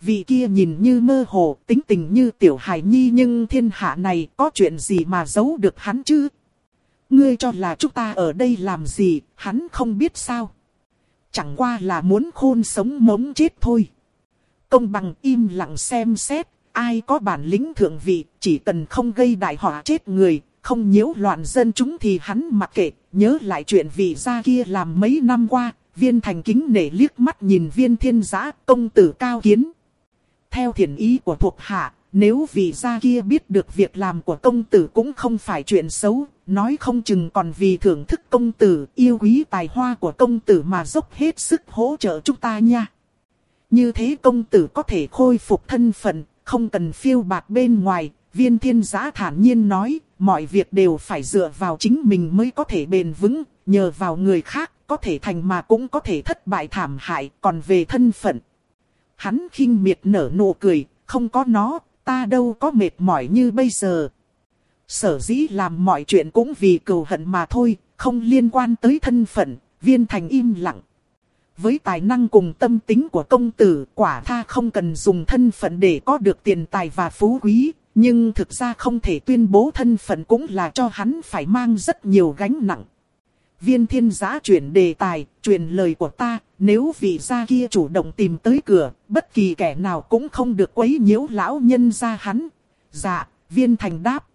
Speaker 1: Vị kia nhìn như mơ hồ, tính tình như tiểu hải nhi nhưng thiên hạ này có chuyện gì mà giấu được hắn chứ? Ngươi cho là chúng ta ở đây làm gì, hắn không biết sao. Chẳng qua là muốn khôn sống mống chết thôi. Công bằng im lặng xem xét, ai có bản lĩnh thượng vị, chỉ cần không gây đại họa chết người, không nhiễu loạn dân chúng thì hắn mặc kệ, nhớ lại chuyện vị gia kia làm mấy năm qua, viên thành kính nể liếc mắt nhìn viên thiên giã công tử cao kiến. Theo thiện ý của thuộc hạ, nếu vị gia kia biết được việc làm của công tử cũng không phải chuyện xấu, nói không chừng còn vì thưởng thức công tử, yêu quý tài hoa của công tử mà dốc hết sức hỗ trợ chúng ta nha. Như thế công tử có thể khôi phục thân phận, không cần phiêu bạc bên ngoài, viên thiên giã thản nhiên nói, mọi việc đều phải dựa vào chính mình mới có thể bền vững, nhờ vào người khác, có thể thành mà cũng có thể thất bại thảm hại, còn về thân phận. Hắn khinh miệt nở nụ cười, không có nó, ta đâu có mệt mỏi như bây giờ. Sở dĩ làm mọi chuyện cũng vì cầu hận mà thôi, không liên quan tới thân phận, viên thành im lặng. Với tài năng cùng tâm tính của công tử, quả tha không cần dùng thân phận để có được tiền tài và phú quý, nhưng thực ra không thể tuyên bố thân phận cũng là cho hắn phải mang rất nhiều gánh nặng. Viên thiên giã chuyển đề tài, truyền lời của ta, nếu vị gia kia chủ động tìm tới cửa, bất kỳ kẻ nào cũng không được quấy nhiễu lão nhân gia hắn. Dạ, viên thành đáp.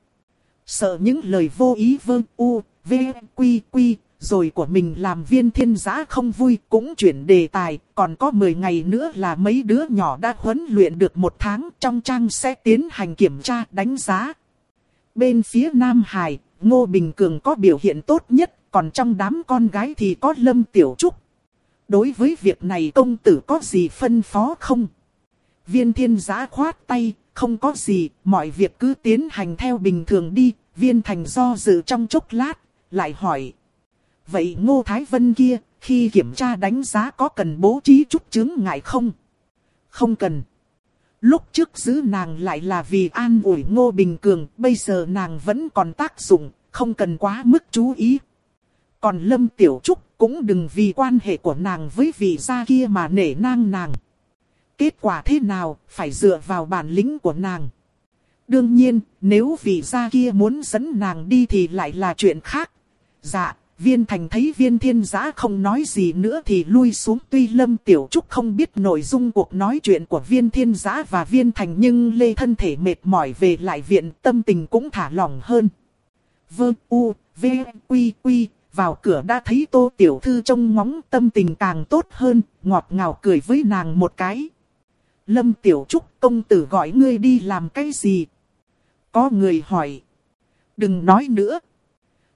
Speaker 1: Sợ những lời vô ý vơ u, v, quy, quy, rồi của mình làm viên thiên giã không vui cũng chuyển đề tài, còn có 10 ngày nữa là mấy đứa nhỏ đã huấn luyện được một tháng trong trang sẽ tiến hành kiểm tra đánh giá. Bên phía Nam Hải, Ngô Bình Cường có biểu hiện tốt nhất, còn trong đám con gái thì có Lâm Tiểu Trúc. Đối với việc này công tử có gì phân phó không? Viên thiên giã khoát tay, không có gì, mọi việc cứ tiến hành theo bình thường đi. Viên thành do dự trong chốc lát, lại hỏi. Vậy Ngô Thái Vân kia, khi kiểm tra đánh giá có cần bố trí chút chứng ngại không? Không cần. Lúc trước giữ nàng lại là vì an ủi Ngô Bình Cường, bây giờ nàng vẫn còn tác dụng, không cần quá mức chú ý. Còn Lâm Tiểu Trúc cũng đừng vì quan hệ của nàng với vị gia kia mà nể nang nàng. Kết quả thế nào, phải dựa vào bản lĩnh của nàng. Đương nhiên, nếu vị gia kia muốn dẫn nàng đi thì lại là chuyện khác. Dạ, viên thành thấy viên thiên giã không nói gì nữa thì lui xuống tuy lâm tiểu trúc không biết nội dung cuộc nói chuyện của viên thiên giã và viên thành nhưng lê thân thể mệt mỏi về lại viện tâm tình cũng thả lỏng hơn. Vương u, v, quy quy, vào cửa đã thấy tô tiểu thư trông ngóng tâm tình càng tốt hơn, ngọt ngào cười với nàng một cái. Lâm tiểu trúc công tử gọi ngươi đi làm cái gì? Có người hỏi. Đừng nói nữa.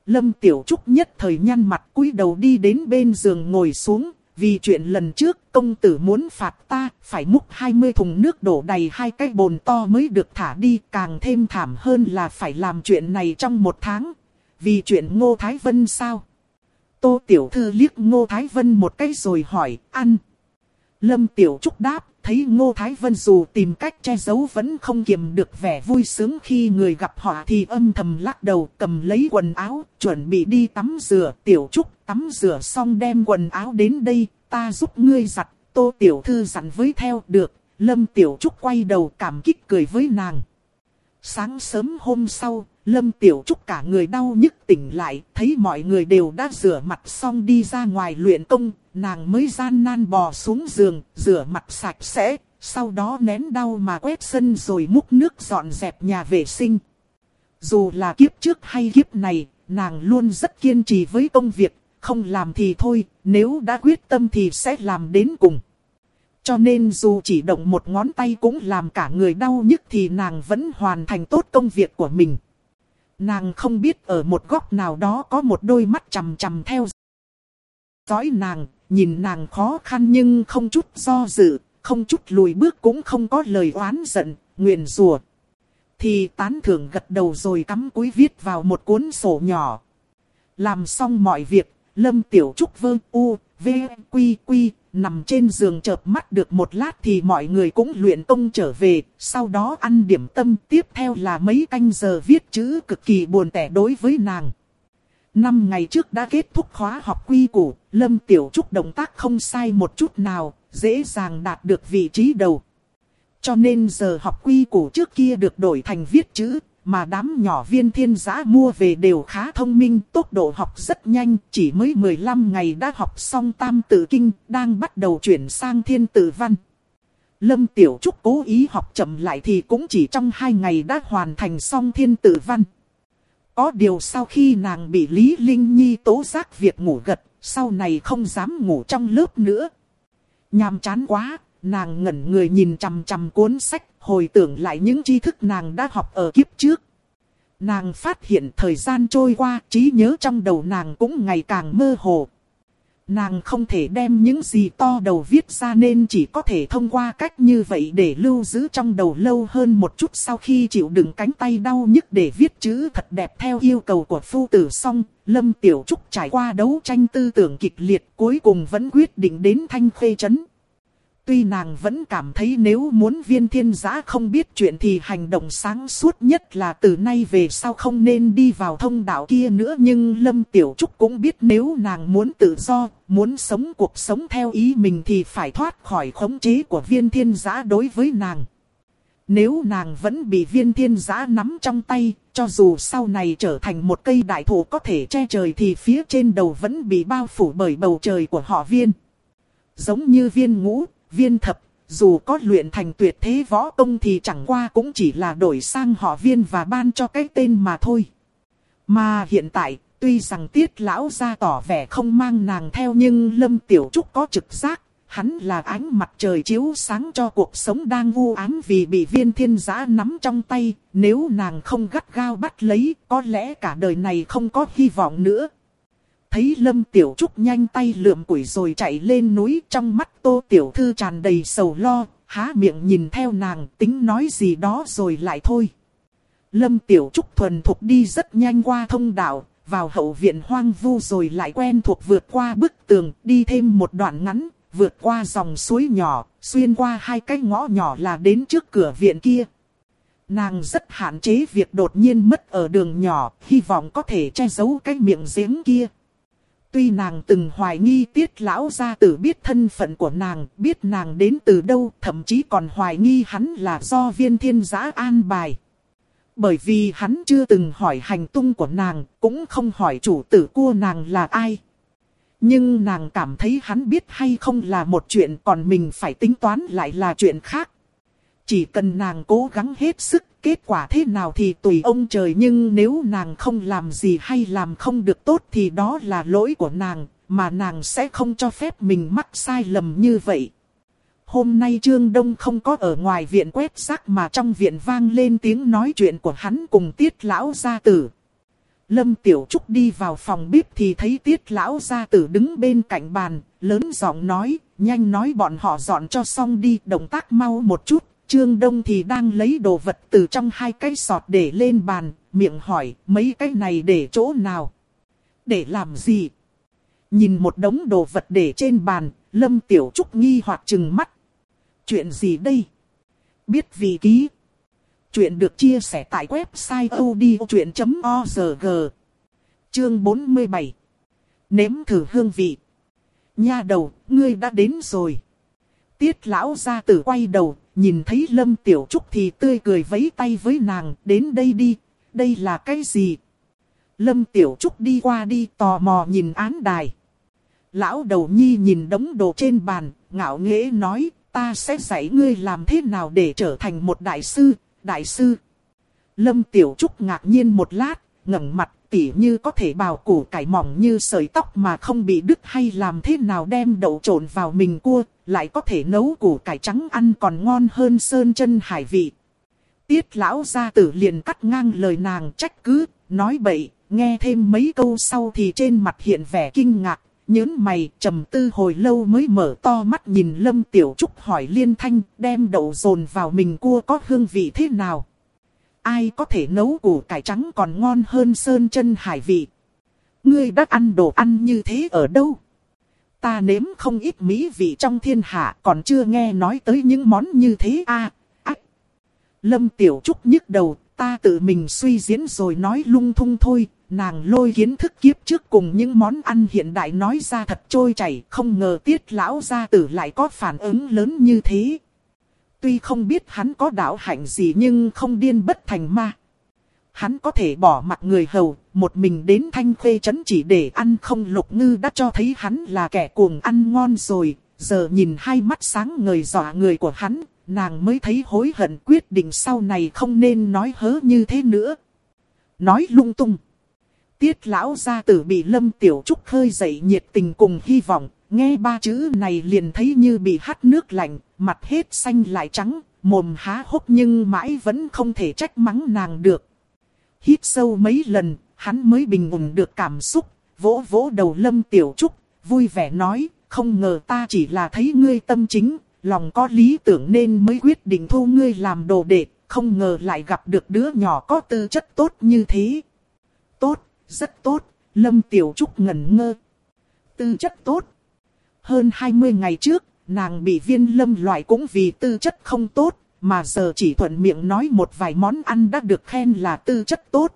Speaker 1: Lâm Tiểu Trúc nhất thời nhăn mặt cúi đầu đi đến bên giường ngồi xuống, vì chuyện lần trước công tử muốn phạt ta, phải múc 20 thùng nước đổ đầy hai cái bồn to mới được thả đi, càng thêm thảm hơn là phải làm chuyện này trong một tháng. Vì chuyện Ngô Thái Vân sao? Tô Tiểu Thư liếc Ngô Thái Vân một cái rồi hỏi, ăn. Lâm Tiểu Trúc đáp, thấy Ngô Thái Vân dù tìm cách che giấu vẫn không kiềm được vẻ vui sướng khi người gặp họ thì âm thầm lắc đầu cầm lấy quần áo, chuẩn bị đi tắm rửa. Tiểu Trúc tắm rửa xong đem quần áo đến đây, ta giúp ngươi giặt, Tô Tiểu Thư dặn với theo được, Lâm Tiểu Trúc quay đầu cảm kích cười với nàng. Sáng sớm hôm sau, Lâm Tiểu Trúc cả người đau nhức tỉnh lại, thấy mọi người đều đã rửa mặt xong đi ra ngoài luyện công, nàng mới gian nan bò xuống giường, rửa mặt sạch sẽ, sau đó nén đau mà quét sân rồi múc nước dọn dẹp nhà vệ sinh. Dù là kiếp trước hay kiếp này, nàng luôn rất kiên trì với công việc, không làm thì thôi, nếu đã quyết tâm thì sẽ làm đến cùng. Cho nên dù chỉ động một ngón tay cũng làm cả người đau nhức thì nàng vẫn hoàn thành tốt công việc của mình. Nàng không biết ở một góc nào đó có một đôi mắt chằm chằm theo. Dõi nàng, nhìn nàng khó khăn nhưng không chút do dự, không chút lùi bước cũng không có lời oán giận, nguyện rùa. Thì tán thưởng gật đầu rồi cắm cúi viết vào một cuốn sổ nhỏ. Làm xong mọi việc, Lâm Tiểu Trúc vơ u, v, quy quy, nằm trên giường chợp mắt được một lát thì mọi người cũng luyện công trở về, sau đó ăn điểm tâm tiếp theo là mấy canh giờ viết chữ cực kỳ buồn tẻ đối với nàng. Năm ngày trước đã kết thúc khóa học quy củ, Lâm Tiểu Trúc động tác không sai một chút nào, dễ dàng đạt được vị trí đầu. Cho nên giờ học quy củ trước kia được đổi thành viết chữ, mà đám nhỏ viên thiên giã mua về đều khá thông minh, tốc độ học rất nhanh, chỉ mới 15 ngày đã học xong tam tự kinh, đang bắt đầu chuyển sang thiên tự văn. Lâm Tiểu Trúc cố ý học chậm lại thì cũng chỉ trong hai ngày đã hoàn thành xong thiên tự văn. Có điều sau khi nàng bị Lý Linh Nhi tố giác việc ngủ gật, sau này không dám ngủ trong lớp nữa. Nhàm chán quá, nàng ngẩn người nhìn chằm chằm cuốn sách, hồi tưởng lại những tri thức nàng đã học ở kiếp trước. Nàng phát hiện thời gian trôi qua, trí nhớ trong đầu nàng cũng ngày càng mơ hồ. Nàng không thể đem những gì to đầu viết ra nên chỉ có thể thông qua cách như vậy để lưu giữ trong đầu lâu hơn một chút sau khi chịu đựng cánh tay đau nhức để viết chữ thật đẹp theo yêu cầu của phu tử xong. Lâm Tiểu Trúc trải qua đấu tranh tư tưởng kịch liệt cuối cùng vẫn quyết định đến thanh khê chấn. Tuy nàng vẫn cảm thấy nếu muốn viên thiên giã không biết chuyện thì hành động sáng suốt nhất là từ nay về sau không nên đi vào thông đạo kia nữa. Nhưng Lâm Tiểu Trúc cũng biết nếu nàng muốn tự do, muốn sống cuộc sống theo ý mình thì phải thoát khỏi khống chế của viên thiên giã đối với nàng. Nếu nàng vẫn bị viên thiên giã nắm trong tay, cho dù sau này trở thành một cây đại thụ có thể che trời thì phía trên đầu vẫn bị bao phủ bởi bầu trời của họ viên. Giống như viên ngũ, viên thập, dù có luyện thành tuyệt thế võ công thì chẳng qua cũng chỉ là đổi sang họ viên và ban cho cái tên mà thôi. Mà hiện tại, tuy rằng tiết lão ra tỏ vẻ không mang nàng theo nhưng Lâm Tiểu Trúc có trực giác, hắn là ánh mặt trời chiếu sáng cho cuộc sống đang u ám vì bị viên thiên giã nắm trong tay, nếu nàng không gắt gao bắt lấy, có lẽ cả đời này không có hy vọng nữa thấy Lâm Tiểu Trúc nhanh tay lượm củi rồi chạy lên núi trong mắt Tô Tiểu Thư tràn đầy sầu lo, há miệng nhìn theo nàng tính nói gì đó rồi lại thôi. Lâm Tiểu Trúc thuần thục đi rất nhanh qua thông đạo, vào hậu viện hoang vu rồi lại quen thuộc vượt qua bức tường, đi thêm một đoạn ngắn, vượt qua dòng suối nhỏ, xuyên qua hai cái ngõ nhỏ là đến trước cửa viện kia. Nàng rất hạn chế việc đột nhiên mất ở đường nhỏ, hy vọng có thể che giấu cái miệng giếng kia. Tuy nàng từng hoài nghi tiết lão gia tử biết thân phận của nàng, biết nàng đến từ đâu, thậm chí còn hoài nghi hắn là do viên thiên giã an bài. Bởi vì hắn chưa từng hỏi hành tung của nàng, cũng không hỏi chủ tử cua nàng là ai. Nhưng nàng cảm thấy hắn biết hay không là một chuyện còn mình phải tính toán lại là chuyện khác. Chỉ cần nàng cố gắng hết sức, kết quả thế nào thì tùy ông trời nhưng nếu nàng không làm gì hay làm không được tốt thì đó là lỗi của nàng, mà nàng sẽ không cho phép mình mắc sai lầm như vậy. Hôm nay Trương Đông không có ở ngoài viện quét rác mà trong viện vang lên tiếng nói chuyện của hắn cùng tiết lão gia tử. Lâm Tiểu Trúc đi vào phòng bếp thì thấy tiết lão gia tử đứng bên cạnh bàn, lớn giọng nói, nhanh nói bọn họ dọn cho xong đi, động tác mau một chút, Trương Đông thì đang lấy đồ vật từ trong hai cái sọt để lên bàn, miệng hỏi mấy cái này để chỗ nào? Để làm gì? Nhìn một đống đồ vật để trên bàn, Lâm Tiểu Trúc nghi hoặc chừng mắt. Chuyện gì đây? Biết vì ký. Chuyện được chia sẻ tại website odchuyện.org. Chương 47. Nếm thử hương vị. Nha đầu, ngươi đã đến rồi. Tiết lão gia tử quay đầu, nhìn thấy Lâm Tiểu Trúc thì tươi cười vẫy tay với nàng, đến đây đi, đây là cái gì? Lâm Tiểu Trúc đi qua đi tò mò nhìn án đài. Lão đầu nhi nhìn đống đồ trên bàn, ngạo nghễ nói, ta sẽ dạy ngươi làm thế nào để trở thành một đại sư, đại sư. Lâm Tiểu Trúc ngạc nhiên một lát, ngẩng mặt tỉ như có thể bào củ cải mỏng như sợi tóc mà không bị đứt hay làm thế nào đem đậu trộn vào mình cua, lại có thể nấu củ cải trắng ăn còn ngon hơn sơn chân hải vị. Tiết lão gia tử liền cắt ngang lời nàng trách cứ, nói bậy, nghe thêm mấy câu sau thì trên mặt hiện vẻ kinh ngạc, nhớn mày, trầm tư hồi lâu mới mở to mắt nhìn Lâm Tiểu Trúc hỏi liên thanh, đem đậu dồn vào mình cua có hương vị thế nào. Ai có thể nấu củ cải trắng còn ngon hơn sơn chân hải vị. Ngươi đã ăn đồ ăn như thế ở đâu? Ta nếm không ít mỹ vị trong thiên hạ còn chưa nghe nói tới những món như thế a à, Lâm Tiểu Trúc nhức đầu, ta tự mình suy diễn rồi nói lung thung thôi, nàng lôi kiến thức kiếp trước cùng những món ăn hiện đại nói ra thật trôi chảy, không ngờ tiết lão gia tử lại có phản ứng lớn như thế. Tuy không biết hắn có đạo hạnh gì nhưng không điên bất thành ma. Hắn có thể bỏ mặt người hầu, một mình đến thanh khuê chấn chỉ để ăn không lục ngư đã cho thấy hắn là kẻ cuồng ăn ngon rồi. Giờ nhìn hai mắt sáng ngời dọa người của hắn, nàng mới thấy hối hận quyết định sau này không nên nói hớ như thế nữa. Nói lung tung. Tiết lão gia tử bị lâm tiểu trúc khơi dậy nhiệt tình cùng hy vọng, nghe ba chữ này liền thấy như bị hắt nước lạnh, mặt hết xanh lại trắng, mồm há hốc nhưng mãi vẫn không thể trách mắng nàng được. Hít sâu mấy lần, hắn mới bình ổn được cảm xúc, vỗ vỗ đầu lâm tiểu trúc, vui vẻ nói, không ngờ ta chỉ là thấy ngươi tâm chính, lòng có lý tưởng nên mới quyết định thu ngươi làm đồ đệ, không ngờ lại gặp được đứa nhỏ có tư chất tốt như thế. Tốt, rất tốt, lâm tiểu trúc ngẩn ngơ. Tư chất tốt. Hơn 20 ngày trước, nàng bị viên lâm loại cũng vì tư chất không tốt, mà giờ chỉ thuận miệng nói một vài món ăn đã được khen là tư chất tốt.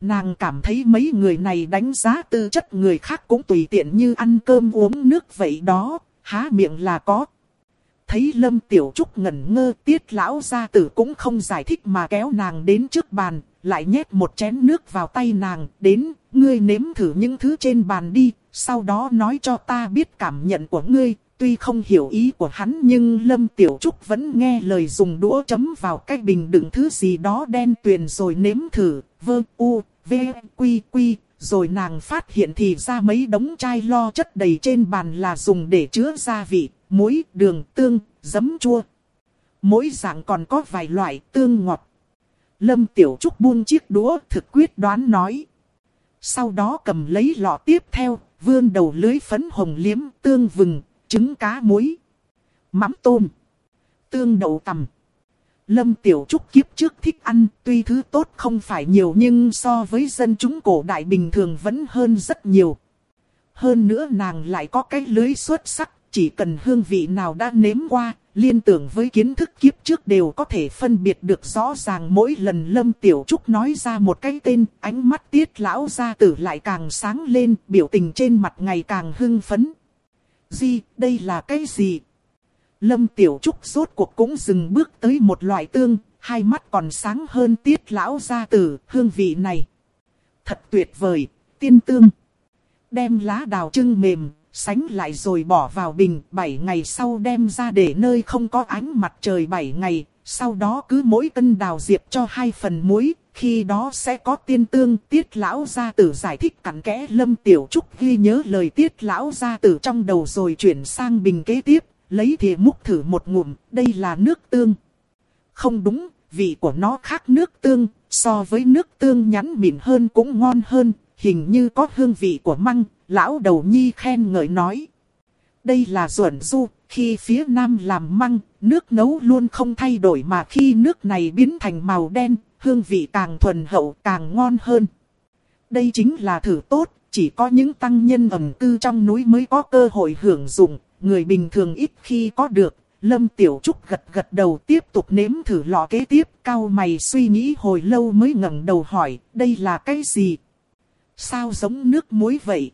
Speaker 1: Nàng cảm thấy mấy người này đánh giá tư chất người khác cũng tùy tiện như ăn cơm uống nước vậy đó, há miệng là có. Thấy Lâm Tiểu Trúc ngẩn ngơ tiết lão gia tử cũng không giải thích mà kéo nàng đến trước bàn, lại nhét một chén nước vào tay nàng, đến, ngươi nếm thử những thứ trên bàn đi, sau đó nói cho ta biết cảm nhận của ngươi, tuy không hiểu ý của hắn nhưng Lâm Tiểu Trúc vẫn nghe lời dùng đũa chấm vào cái bình đựng thứ gì đó đen tuyền rồi nếm thử, vơ u, v, quy quy, rồi nàng phát hiện thì ra mấy đống chai lo chất đầy trên bàn là dùng để chứa gia vị, muối, đường, tương, giấm chua. Mỗi dạng còn có vài loại tương ngọt. Lâm Tiểu Trúc buông chiếc đũa thực quyết đoán nói. Sau đó cầm lấy lọ tiếp theo, vươn đầu lưới phấn hồng liếm, tương vừng, trứng cá muối, mắm tôm, tương đậu tằm. Lâm Tiểu Trúc kiếp trước thích ăn, tuy thứ tốt không phải nhiều nhưng so với dân chúng cổ đại bình thường vẫn hơn rất nhiều. Hơn nữa nàng lại có cái lưới xuất sắc, chỉ cần hương vị nào đã nếm qua, liên tưởng với kiến thức kiếp trước đều có thể phân biệt được rõ ràng mỗi lần Lâm Tiểu Trúc nói ra một cái tên, ánh mắt tiết lão gia tử lại càng sáng lên, biểu tình trên mặt ngày càng hưng phấn. Di, đây là cái gì? Lâm Tiểu Trúc rốt cuộc cũng dừng bước tới một loại tương, hai mắt còn sáng hơn tiết lão gia tử, hương vị này. Thật tuyệt vời, tiên tương. Đem lá đào trưng mềm, sánh lại rồi bỏ vào bình, 7 ngày sau đem ra để nơi không có ánh mặt trời 7 ngày, sau đó cứ mỗi cân đào diệp cho hai phần muối, khi đó sẽ có tiên tương. Tiết lão gia tử giải thích cặn kẽ lâm tiểu trúc ghi nhớ lời tiết lão gia tử trong đầu rồi chuyển sang bình kế tiếp, lấy thìa múc thử một ngụm, đây là nước tương. Không đúng, vị của nó khác nước tương, so với nước tương nhắn mịn hơn cũng ngon hơn, hình như có hương vị của măng, lão đầu nhi khen ngợi nói. Đây là ruẩn du, khi phía nam làm măng, nước nấu luôn không thay đổi mà khi nước này biến thành màu đen, hương vị càng thuần hậu càng ngon hơn. Đây chính là thử tốt, chỉ có những tăng nhân ẩm cư trong núi mới có cơ hội hưởng dụng, người bình thường ít khi có được. Lâm Tiểu Trúc gật gật đầu tiếp tục nếm thử lọ kế tiếp, cao mày suy nghĩ hồi lâu mới ngẩng đầu hỏi, đây là cái gì? Sao giống nước muối vậy?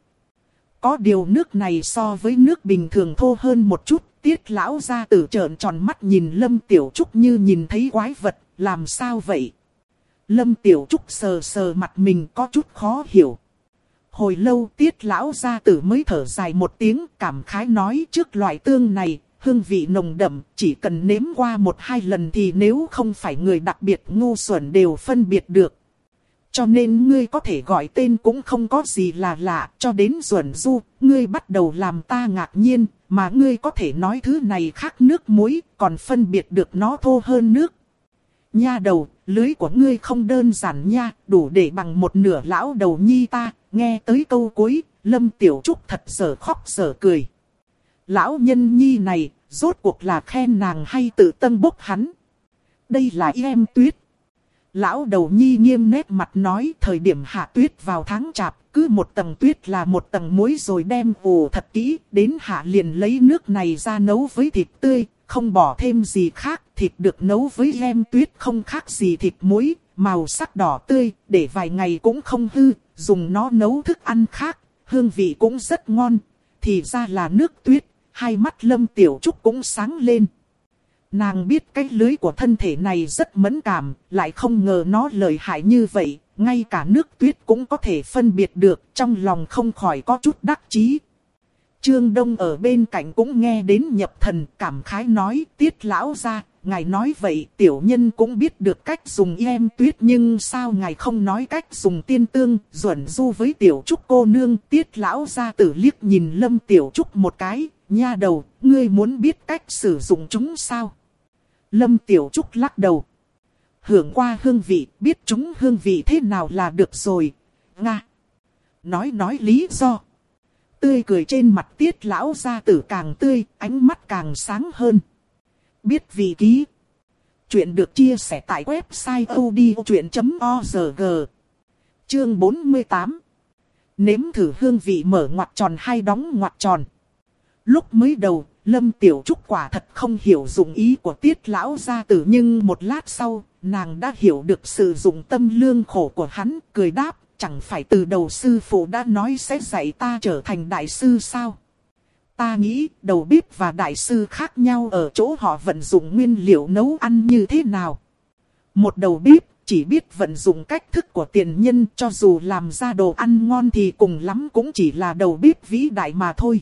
Speaker 1: Có điều nước này so với nước bình thường thô hơn một chút, tiết lão ra tử trợn tròn mắt nhìn Lâm Tiểu Trúc như nhìn thấy quái vật, làm sao vậy? Lâm Tiểu Trúc sờ sờ mặt mình có chút khó hiểu. Hồi lâu tiết lão gia tử mới thở dài một tiếng cảm khái nói trước loại tương này, hương vị nồng đậm, chỉ cần nếm qua một hai lần thì nếu không phải người đặc biệt ngu xuẩn đều phân biệt được. Cho nên ngươi có thể gọi tên cũng không có gì là lạ, cho đến duẩn du, ngươi bắt đầu làm ta ngạc nhiên, mà ngươi có thể nói thứ này khác nước muối, còn phân biệt được nó thô hơn nước. Nha đầu, lưới của ngươi không đơn giản nha, đủ để bằng một nửa lão đầu nhi ta, nghe tới câu cuối, Lâm Tiểu Trúc thật sở khóc sở cười. Lão nhân nhi này, rốt cuộc là khen nàng hay tự tân bốc hắn. Đây là em tuyết. Lão đầu nhi nghiêm nét mặt nói thời điểm hạ tuyết vào tháng chạp, cứ một tầng tuyết là một tầng muối rồi đem ủ thật kỹ, đến hạ liền lấy nước này ra nấu với thịt tươi, không bỏ thêm gì khác, thịt được nấu với lem tuyết không khác gì thịt muối, màu sắc đỏ tươi, để vài ngày cũng không hư, dùng nó nấu thức ăn khác, hương vị cũng rất ngon, thì ra là nước tuyết, hai mắt lâm tiểu trúc cũng sáng lên. Nàng biết cái lưới của thân thể này rất mẫn cảm, lại không ngờ nó lợi hại như vậy, ngay cả nước tuyết cũng có thể phân biệt được, trong lòng không khỏi có chút đắc chí. Trương Đông ở bên cạnh cũng nghe đến nhập thần, cảm khái nói, tiết lão ra, ngài nói vậy tiểu nhân cũng biết được cách dùng em tuyết nhưng sao ngài không nói cách dùng tiên tương, duẩn du với tiểu trúc cô nương, tiết lão ra tử liếc nhìn lâm tiểu trúc một cái, nha đầu, ngươi muốn biết cách sử dụng chúng sao? Lâm Tiểu Trúc lắc đầu. Hưởng qua hương vị, biết chúng hương vị thế nào là được rồi. Nga. Nói nói lý do. Tươi cười trên mặt tiết lão gia tử càng tươi, ánh mắt càng sáng hơn. Biết vị ký. Chuyện được chia sẻ tại website odchuyện.org. Chương 48. Nếm thử hương vị mở ngoặt tròn hay đóng ngoặt tròn. Lúc mới đầu, Lâm Tiểu Trúc quả thật không hiểu dụng ý của tiết lão gia tử nhưng một lát sau, nàng đã hiểu được sự dụng tâm lương khổ của hắn, cười đáp, chẳng phải từ đầu sư phụ đã nói sẽ dạy ta trở thành đại sư sao? Ta nghĩ đầu bếp và đại sư khác nhau ở chỗ họ vận dụng nguyên liệu nấu ăn như thế nào. Một đầu bếp chỉ biết vận dụng cách thức của tiền nhân cho dù làm ra đồ ăn ngon thì cùng lắm cũng chỉ là đầu bếp vĩ đại mà thôi.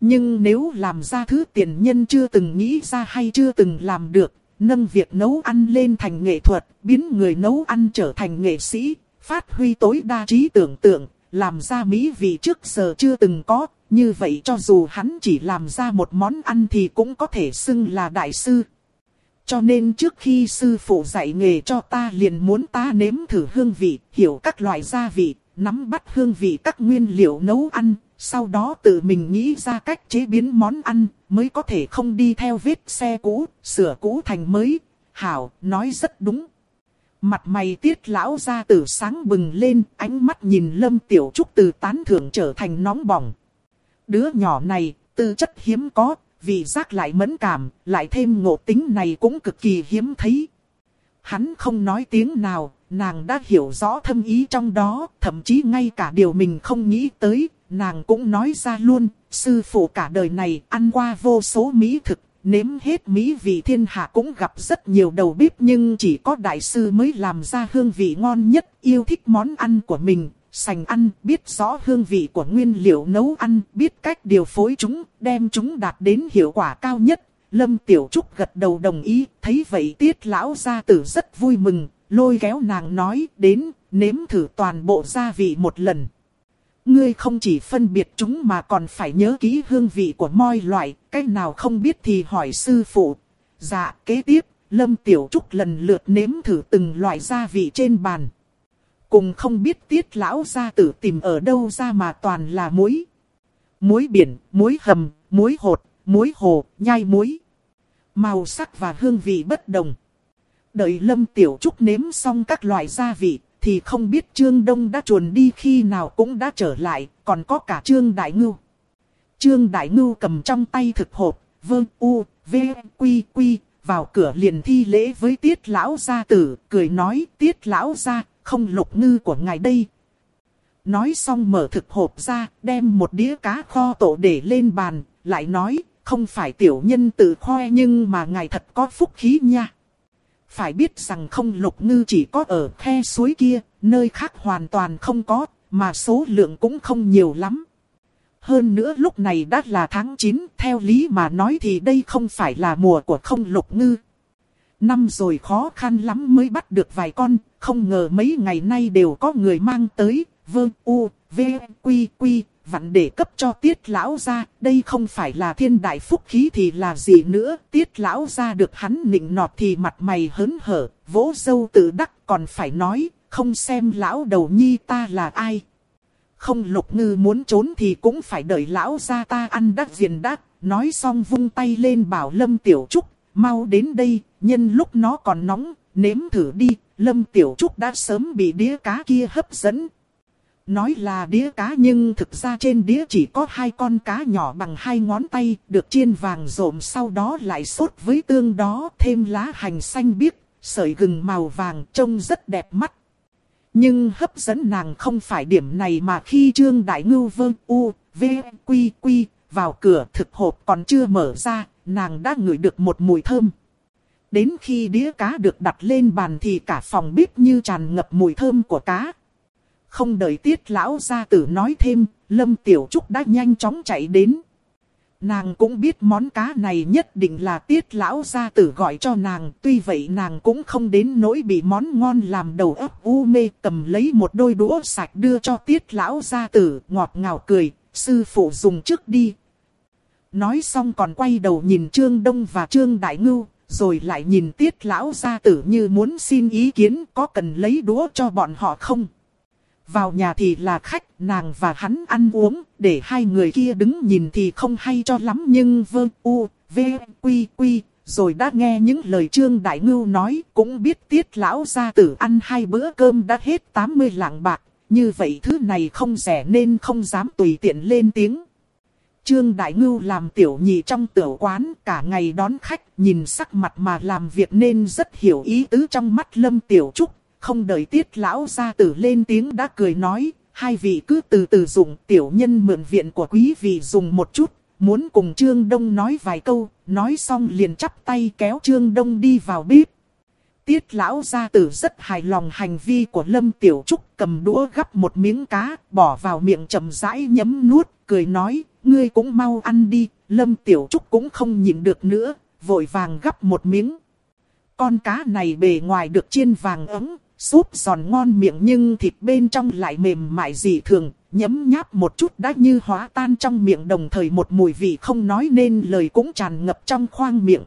Speaker 1: Nhưng nếu làm ra thứ tiền nhân chưa từng nghĩ ra hay chưa từng làm được, nâng việc nấu ăn lên thành nghệ thuật, biến người nấu ăn trở thành nghệ sĩ, phát huy tối đa trí tưởng tượng, làm ra mỹ vị trước giờ chưa từng có, như vậy cho dù hắn chỉ làm ra một món ăn thì cũng có thể xưng là đại sư. Cho nên trước khi sư phụ dạy nghề cho ta liền muốn ta nếm thử hương vị, hiểu các loại gia vị, nắm bắt hương vị các nguyên liệu nấu ăn, sau đó tự mình nghĩ ra cách chế biến món ăn, mới có thể không đi theo vết xe cũ, sửa cũ thành mới. Hảo, nói rất đúng. Mặt mày tiết lão ra từ sáng bừng lên, ánh mắt nhìn Lâm Tiểu Trúc từ tán thưởng trở thành nóng bỏng. Đứa nhỏ này, tư chất hiếm có, vì giác lại mẫn cảm, lại thêm ngộ tính này cũng cực kỳ hiếm thấy. Hắn không nói tiếng nào, nàng đã hiểu rõ thâm ý trong đó, thậm chí ngay cả điều mình không nghĩ tới, nàng cũng nói ra luôn, sư phụ cả đời này ăn qua vô số mỹ thực, nếm hết mỹ vị thiên hạ cũng gặp rất nhiều đầu bếp nhưng chỉ có đại sư mới làm ra hương vị ngon nhất, yêu thích món ăn của mình, sành ăn, biết rõ hương vị của nguyên liệu nấu ăn, biết cách điều phối chúng, đem chúng đạt đến hiệu quả cao nhất. Lâm Tiểu Trúc gật đầu đồng ý, thấy vậy tiết lão gia tử rất vui mừng, lôi kéo nàng nói đến, nếm thử toàn bộ gia vị một lần. Ngươi không chỉ phân biệt chúng mà còn phải nhớ kỹ hương vị của mọi loại, cách nào không biết thì hỏi sư phụ. Dạ, kế tiếp, Lâm Tiểu Trúc lần lượt nếm thử từng loại gia vị trên bàn. Cùng không biết tiết lão gia tử tìm ở đâu ra mà toàn là muối. Muối biển, muối hầm, muối hột, muối hồ, nhai muối. Màu sắc và hương vị bất đồng. Đợi Lâm Tiểu Trúc nếm xong các loại gia vị, thì không biết Trương Đông đã chuồn đi khi nào cũng đã trở lại, còn có cả Trương Đại Ngưu. Trương Đại Ngưu cầm trong tay thực hộp, vương u, v, quy quy, vào cửa liền thi lễ với tiết lão gia tử, cười nói tiết lão gia, không lục ngư của ngài đây. Nói xong mở thực hộp ra, đem một đĩa cá kho tổ để lên bàn, lại nói, không phải tiểu nhân tự khoe nhưng mà ngài thật có phúc khí nha. Phải biết rằng không lục ngư chỉ có ở khe suối kia, nơi khác hoàn toàn không có, mà số lượng cũng không nhiều lắm. Hơn nữa lúc này đã là tháng 9, theo lý mà nói thì đây không phải là mùa của không lục ngư. Năm rồi khó khăn lắm mới bắt được vài con, không ngờ mấy ngày nay đều có người mang tới, vương u, v, quy, quy, vặn để cấp cho tiết lão ra, đây không phải là thiên đại phúc khí thì là gì nữa, tiết lão ra được hắn nịnh nọt thì mặt mày hớn hở, vỗ dâu tự đắc. Còn phải nói, không xem lão đầu nhi ta là ai. Không lục ngư muốn trốn thì cũng phải đợi lão ra ta ăn đắc diền đắc, nói xong vung tay lên bảo Lâm Tiểu Trúc, mau đến đây, nhân lúc nó còn nóng, nếm thử đi, Lâm Tiểu Trúc đã sớm bị đĩa cá kia hấp dẫn, Nói là đĩa cá nhưng thực ra trên đĩa chỉ có hai con cá nhỏ bằng hai ngón tay, được chiên vàng rộm sau đó lại sốt với tương đó, thêm lá hành xanh biếc, sợi gừng màu vàng trông rất đẹp mắt. Nhưng hấp dẫn nàng không phải điểm này mà khi Trương Đại Ngưu vương u, v, quy quy, vào cửa thực hộp còn chưa mở ra, nàng đã ngửi được một mùi thơm. Đến khi đĩa cá được đặt lên bàn thì cả phòng bếp như tràn ngập mùi thơm của cá. Không đợi tiết lão gia tử nói thêm, Lâm Tiểu Trúc đã nhanh chóng chạy đến. Nàng cũng biết món cá này nhất định là tiết lão gia tử gọi cho nàng. Tuy vậy nàng cũng không đến nỗi bị món ngon làm đầu óc u mê cầm lấy một đôi đũa sạch đưa cho tiết lão gia tử ngọt ngào cười. Sư phụ dùng trước đi. Nói xong còn quay đầu nhìn Trương Đông và Trương Đại Ngưu. Rồi lại nhìn tiết lão gia tử như muốn xin ý kiến có cần lấy đũa cho bọn họ không. Vào nhà thì là khách, nàng và hắn ăn uống, để hai người kia đứng nhìn thì không hay cho lắm nhưng vơ u, v, quy quy, rồi đã nghe những lời trương đại ngưu nói, cũng biết tiết lão gia tử ăn hai bữa cơm đã hết 80 lạng bạc, như vậy thứ này không rẻ nên không dám tùy tiện lên tiếng. Trương Đại Ngưu làm tiểu nhị trong tiểu quán cả ngày đón khách nhìn sắc mặt mà làm việc nên rất hiểu ý tứ trong mắt Lâm Tiểu Trúc không đợi tiết lão gia tử lên tiếng đã cười nói, hai vị cứ từ từ dùng tiểu nhân mượn viện của quý vị dùng một chút, muốn cùng Trương Đông nói vài câu, nói xong liền chắp tay kéo Trương Đông đi vào bếp. Tiết lão gia tử rất hài lòng hành vi của Lâm Tiểu Trúc cầm đũa gắp một miếng cá, bỏ vào miệng chậm rãi nhấm nuốt, cười nói, ngươi cũng mau ăn đi, Lâm Tiểu Trúc cũng không nhịn được nữa, vội vàng gắp một miếng. Con cá này bề ngoài được chiên vàng ấm, súp giòn ngon miệng nhưng thịt bên trong lại mềm mại dị thường, nhấm nháp một chút đã như hóa tan trong miệng đồng thời một mùi vị không nói nên lời cũng tràn ngập trong khoang miệng.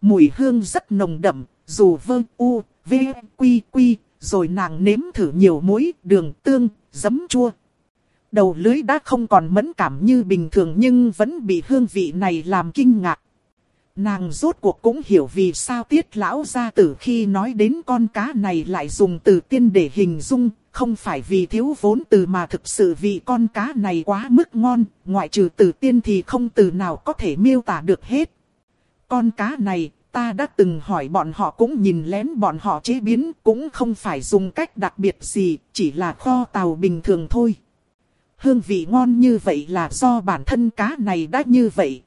Speaker 1: Mùi hương rất nồng đậm, dù vơ u, v, quy quy, rồi nàng nếm thử nhiều muối, đường, tương, giấm chua. Đầu lưới đã không còn mẫn cảm như bình thường nhưng vẫn bị hương vị này làm kinh ngạc. Nàng rốt cuộc cũng hiểu vì sao tiết lão gia tử khi nói đến con cá này lại dùng từ tiên để hình dung, không phải vì thiếu vốn từ mà thực sự vì con cá này quá mức ngon, ngoại trừ từ tiên thì không từ nào có thể miêu tả được hết. Con cá này, ta đã từng hỏi bọn họ cũng nhìn lén bọn họ chế biến, cũng không phải dùng cách đặc biệt gì, chỉ là kho tàu bình thường thôi. Hương vị ngon như vậy là do bản thân cá này đã như vậy,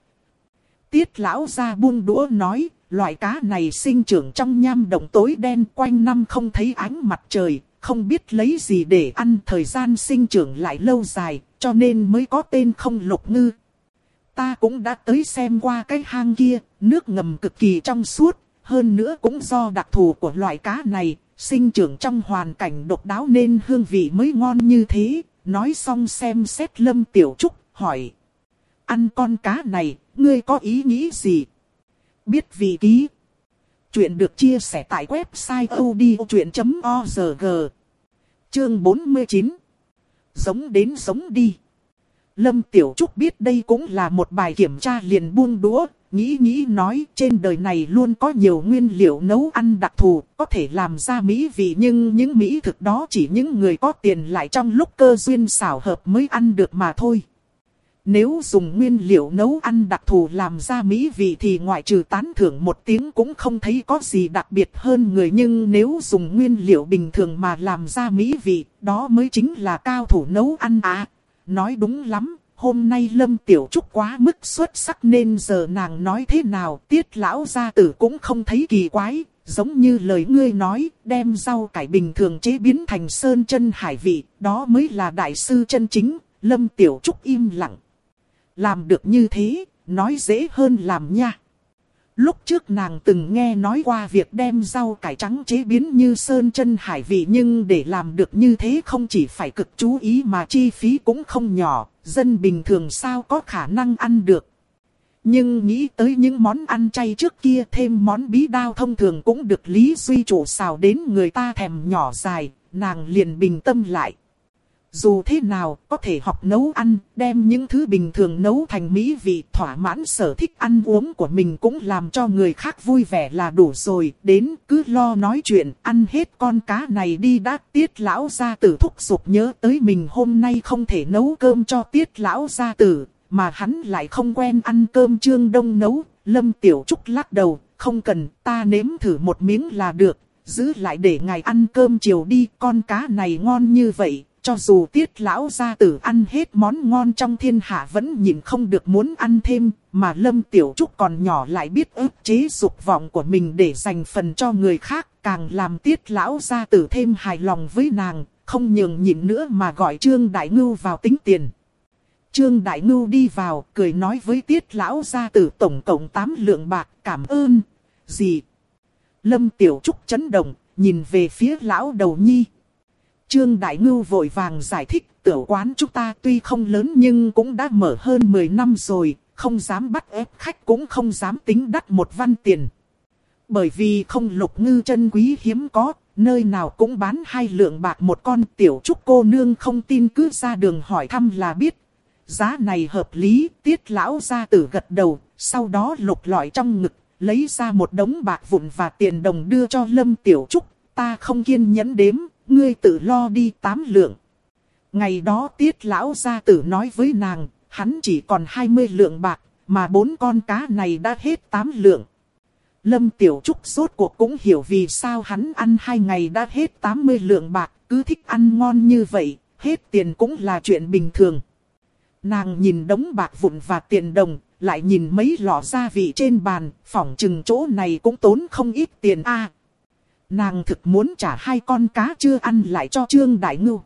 Speaker 1: Tiết lão ra buông đũa nói, loại cá này sinh trưởng trong nham động tối đen quanh năm không thấy ánh mặt trời, không biết lấy gì để ăn thời gian sinh trưởng lại lâu dài, cho nên mới có tên không lục ngư. Ta cũng đã tới xem qua cái hang kia, nước ngầm cực kỳ trong suốt, hơn nữa cũng do đặc thù của loại cá này, sinh trưởng trong hoàn cảnh độc đáo nên hương vị mới ngon như thế. Nói xong xem xét Lâm Tiểu Trúc, hỏi. Ăn con cá này, ngươi có ý nghĩ gì? Biết vì ký. Chuyện được chia sẻ tại website odchuyện.org. Chương 49. Giống đến giống đi. Lâm Tiểu Trúc biết đây cũng là một bài kiểm tra liền buông đũa, nghĩ nghĩ nói trên đời này luôn có nhiều nguyên liệu nấu ăn đặc thù, có thể làm ra mỹ vị nhưng những mỹ thực đó chỉ những người có tiền lại trong lúc cơ duyên xảo hợp mới ăn được mà thôi. Nếu dùng nguyên liệu nấu ăn đặc thù làm ra mỹ vị thì ngoại trừ tán thưởng một tiếng cũng không thấy có gì đặc biệt hơn người nhưng nếu dùng nguyên liệu bình thường mà làm ra mỹ vị, đó mới chính là cao thủ nấu ăn à. Nói đúng lắm, hôm nay Lâm Tiểu Trúc quá mức xuất sắc nên giờ nàng nói thế nào tiết lão gia tử cũng không thấy kỳ quái, giống như lời ngươi nói, đem rau cải bình thường chế biến thành sơn chân hải vị, đó mới là đại sư chân chính, Lâm Tiểu Trúc im lặng. Làm được như thế, nói dễ hơn làm nha. Lúc trước nàng từng nghe nói qua việc đem rau cải trắng chế biến như sơn chân hải vị nhưng để làm được như thế không chỉ phải cực chú ý mà chi phí cũng không nhỏ, dân bình thường sao có khả năng ăn được. Nhưng nghĩ tới những món ăn chay trước kia thêm món bí đao thông thường cũng được Lý Duy chủ xào đến người ta thèm nhỏ dài, nàng liền bình tâm lại. Dù thế nào, có thể học nấu ăn, đem những thứ bình thường nấu thành mỹ vị thỏa mãn sở thích ăn uống của mình cũng làm cho người khác vui vẻ là đủ rồi. Đến cứ lo nói chuyện, ăn hết con cá này đi đã tiết lão gia tử thúc giục nhớ tới mình hôm nay không thể nấu cơm cho tiết lão gia tử, mà hắn lại không quen ăn cơm trương đông nấu. Lâm Tiểu Trúc lắc đầu, không cần, ta nếm thử một miếng là được, giữ lại để ngài ăn cơm chiều đi, con cá này ngon như vậy, cho dù tiết lão gia tử ăn hết món ngon trong thiên hạ vẫn nhìn không được muốn ăn thêm, mà Lâm Tiểu Trúc còn nhỏ lại biết ức chế dục vọng của mình để dành phần cho người khác, càng làm tiết lão gia tử thêm hài lòng với nàng, không nhường nhịn nữa mà gọi Trương Đại Ngưu vào tính tiền. Trương Đại Ngưu đi vào, cười nói với tiết lão gia tử tổng cộng 8 lượng bạc, cảm ơn. Gì? Lâm Tiểu Trúc chấn động, nhìn về phía lão đầu nhi. Trương Đại Ngưu vội vàng giải thích, tiểu quán chúng ta tuy không lớn nhưng cũng đã mở hơn 10 năm rồi, không dám bắt ép khách cũng không dám tính đắt một văn tiền. Bởi vì không lục ngư chân quý hiếm có, nơi nào cũng bán hai lượng bạc một con tiểu trúc cô nương không tin cứ ra đường hỏi thăm là biết. Giá này hợp lý, tiết lão ra tử gật đầu, sau đó lục lọi trong ngực, lấy ra một đống bạc vụn và tiền đồng đưa cho Lâm Tiểu Trúc. Ta không kiên nhẫn đếm, ngươi tự lo đi tám lượng. Ngày đó tiết lão gia tử nói với nàng, hắn chỉ còn 20 lượng bạc, mà bốn con cá này đã hết 8 lượng. Lâm Tiểu Trúc suốt cuộc cũng hiểu vì sao hắn ăn hai ngày đã hết 80 lượng bạc, cứ thích ăn ngon như vậy, hết tiền cũng là chuyện bình thường. Nàng nhìn đống bạc vụn và tiền đồng, lại nhìn mấy lọ gia vị trên bàn, phỏng chừng chỗ này cũng tốn không ít tiền a. Nàng thực muốn trả hai con cá chưa ăn lại cho Trương Đại Ngưu.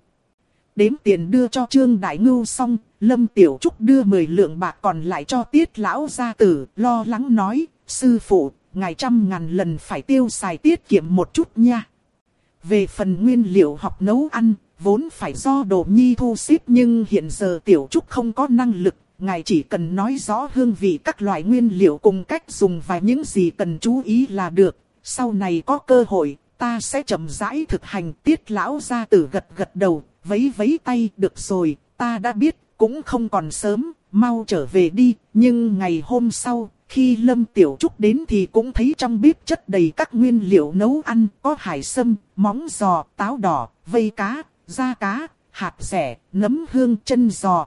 Speaker 1: Đếm tiền đưa cho Trương Đại Ngưu xong, Lâm Tiểu Trúc đưa 10 lượng bạc còn lại cho Tiết Lão gia tử, lo lắng nói, sư phụ, ngài trăm ngàn lần phải tiêu xài tiết kiệm một chút nha. Về phần nguyên liệu học nấu ăn, vốn phải do đồ nhi thu xếp nhưng hiện giờ Tiểu Trúc không có năng lực, ngài chỉ cần nói rõ hương vị các loại nguyên liệu cùng cách dùng và những gì cần chú ý là được, sau này có cơ hội, ta sẽ chậm rãi thực hành tiết lão gia tử gật gật đầu, vấy vấy tay được rồi, ta đã biết, cũng không còn sớm, mau trở về đi, nhưng ngày hôm sau, khi Lâm Tiểu Trúc đến thì cũng thấy trong bếp chất đầy các nguyên liệu nấu ăn, có hải sâm, móng giò, táo đỏ, vây cá, da cá, hạt rẻ, nấm hương chân giò.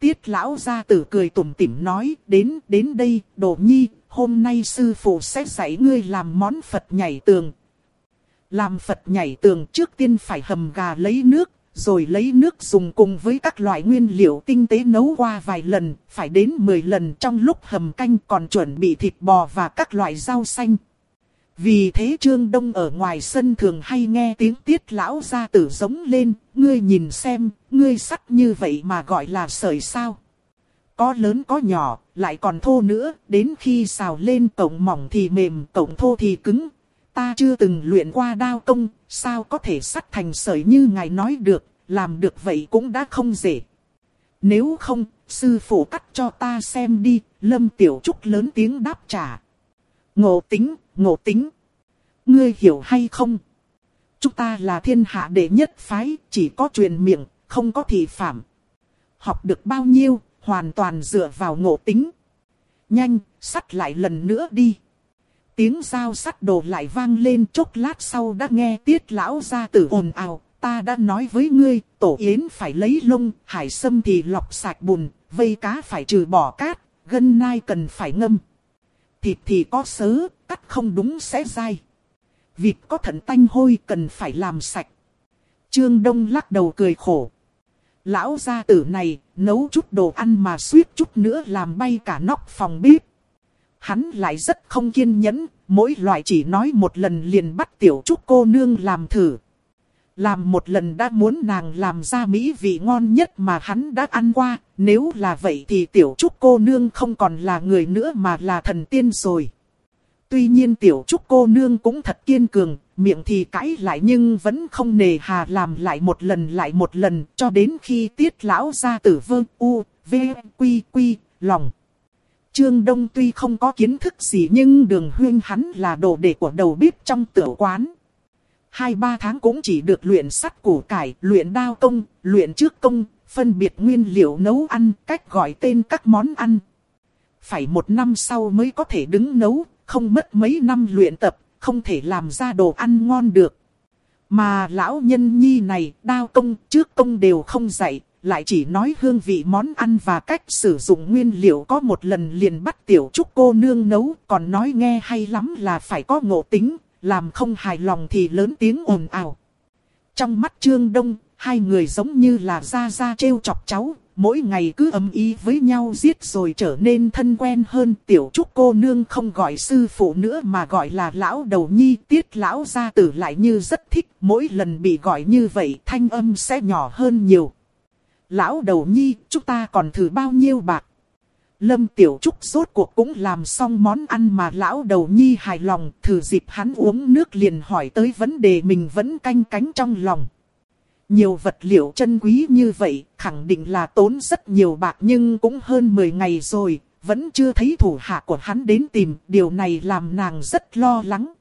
Speaker 1: Tiết lão gia tử cười tủm tỉm nói, đến, đến đây, đồ nhi, hôm nay sư phụ sẽ dạy ngươi làm món Phật nhảy tường. Làm Phật nhảy tường trước tiên phải hầm gà lấy nước, rồi lấy nước dùng cùng với các loại nguyên liệu tinh tế nấu qua vài lần, phải đến 10 lần trong lúc hầm canh còn chuẩn bị thịt bò và các loại rau xanh. Vì thế Trương Đông ở ngoài sân thường hay nghe tiếng tiết lão gia tử giống lên, ngươi nhìn xem, ngươi sắt như vậy mà gọi là sợi sao. Có lớn có nhỏ, lại còn thô nữa, đến khi xào lên cổng mỏng thì mềm, cổng thô thì cứng. Ta chưa từng luyện qua đao công, sao có thể sắt thành sợi như ngài nói được, làm được vậy cũng đã không dễ. Nếu không, sư phụ cắt cho ta xem đi, lâm tiểu trúc lớn tiếng đáp trả. Ngộ tính, ngộ tính. Ngươi hiểu hay không? Chúng ta là thiên hạ đệ nhất phái, chỉ có truyền miệng, không có thị phạm. Học được bao nhiêu, hoàn toàn dựa vào ngộ tính. Nhanh, sắt lại lần nữa đi. Tiếng dao sắt đồ lại vang lên chốc lát sau đã nghe tiết lão ra tử ồn ào. Ta đã nói với ngươi, tổ yến phải lấy lông, hải sâm thì lọc sạch bùn, vây cá phải trừ bỏ cát, gân nai cần phải ngâm. Thịt thì có sớ, cắt không đúng sẽ dai. Vịt có thận tanh hôi cần phải làm sạch. Trương Đông lắc đầu cười khổ. Lão gia tử này, nấu chút đồ ăn mà suýt chút nữa làm bay cả nóc phòng bếp. Hắn lại rất không kiên nhẫn, mỗi loại chỉ nói một lần liền bắt tiểu trúc cô nương làm thử. Làm một lần đã muốn nàng làm ra mỹ vị ngon nhất mà hắn đã ăn qua, nếu là vậy thì tiểu trúc cô nương không còn là người nữa mà là thần tiên rồi. Tuy nhiên tiểu trúc cô nương cũng thật kiên cường, miệng thì cãi lại nhưng vẫn không nề hà làm lại một lần lại một lần cho đến khi tiết lão ra tử vương u, v, quy quy, lòng. Trương Đông tuy không có kiến thức gì nhưng đường huyên hắn là đồ đệ của đầu bếp trong tiểu quán. Hai ba tháng cũng chỉ được luyện sắt củ cải, luyện đao công, luyện trước công, phân biệt nguyên liệu nấu ăn, cách gọi tên các món ăn. Phải một năm sau mới có thể đứng nấu, không mất mấy năm luyện tập, không thể làm ra đồ ăn ngon được. Mà lão nhân nhi này, đao công, trước công đều không dạy, lại chỉ nói hương vị món ăn và cách sử dụng nguyên liệu có một lần liền bắt tiểu trúc cô nương nấu, còn nói nghe hay lắm là phải có ngộ tính, làm không hài lòng thì lớn tiếng ồn ào. Trong mắt Trương Đông, hai người giống như là ra ra trêu chọc cháu, mỗi ngày cứ âm ý với nhau giết rồi trở nên thân quen hơn. Tiểu trúc cô nương không gọi sư phụ nữa mà gọi là lão đầu nhi. Tiết lão gia tử lại như rất thích, mỗi lần bị gọi như vậy thanh âm sẽ nhỏ hơn nhiều. Lão đầu nhi, chúng ta còn thử bao nhiêu bạc? Lâm Tiểu Trúc rốt cuộc cũng làm xong món ăn mà lão đầu nhi hài lòng, thử dịp hắn uống nước liền hỏi tới vấn đề mình vẫn canh cánh trong lòng. Nhiều vật liệu chân quý như vậy, khẳng định là tốn rất nhiều bạc nhưng cũng hơn 10 ngày rồi, vẫn chưa thấy thủ hạ của hắn đến tìm, điều này làm nàng rất lo lắng.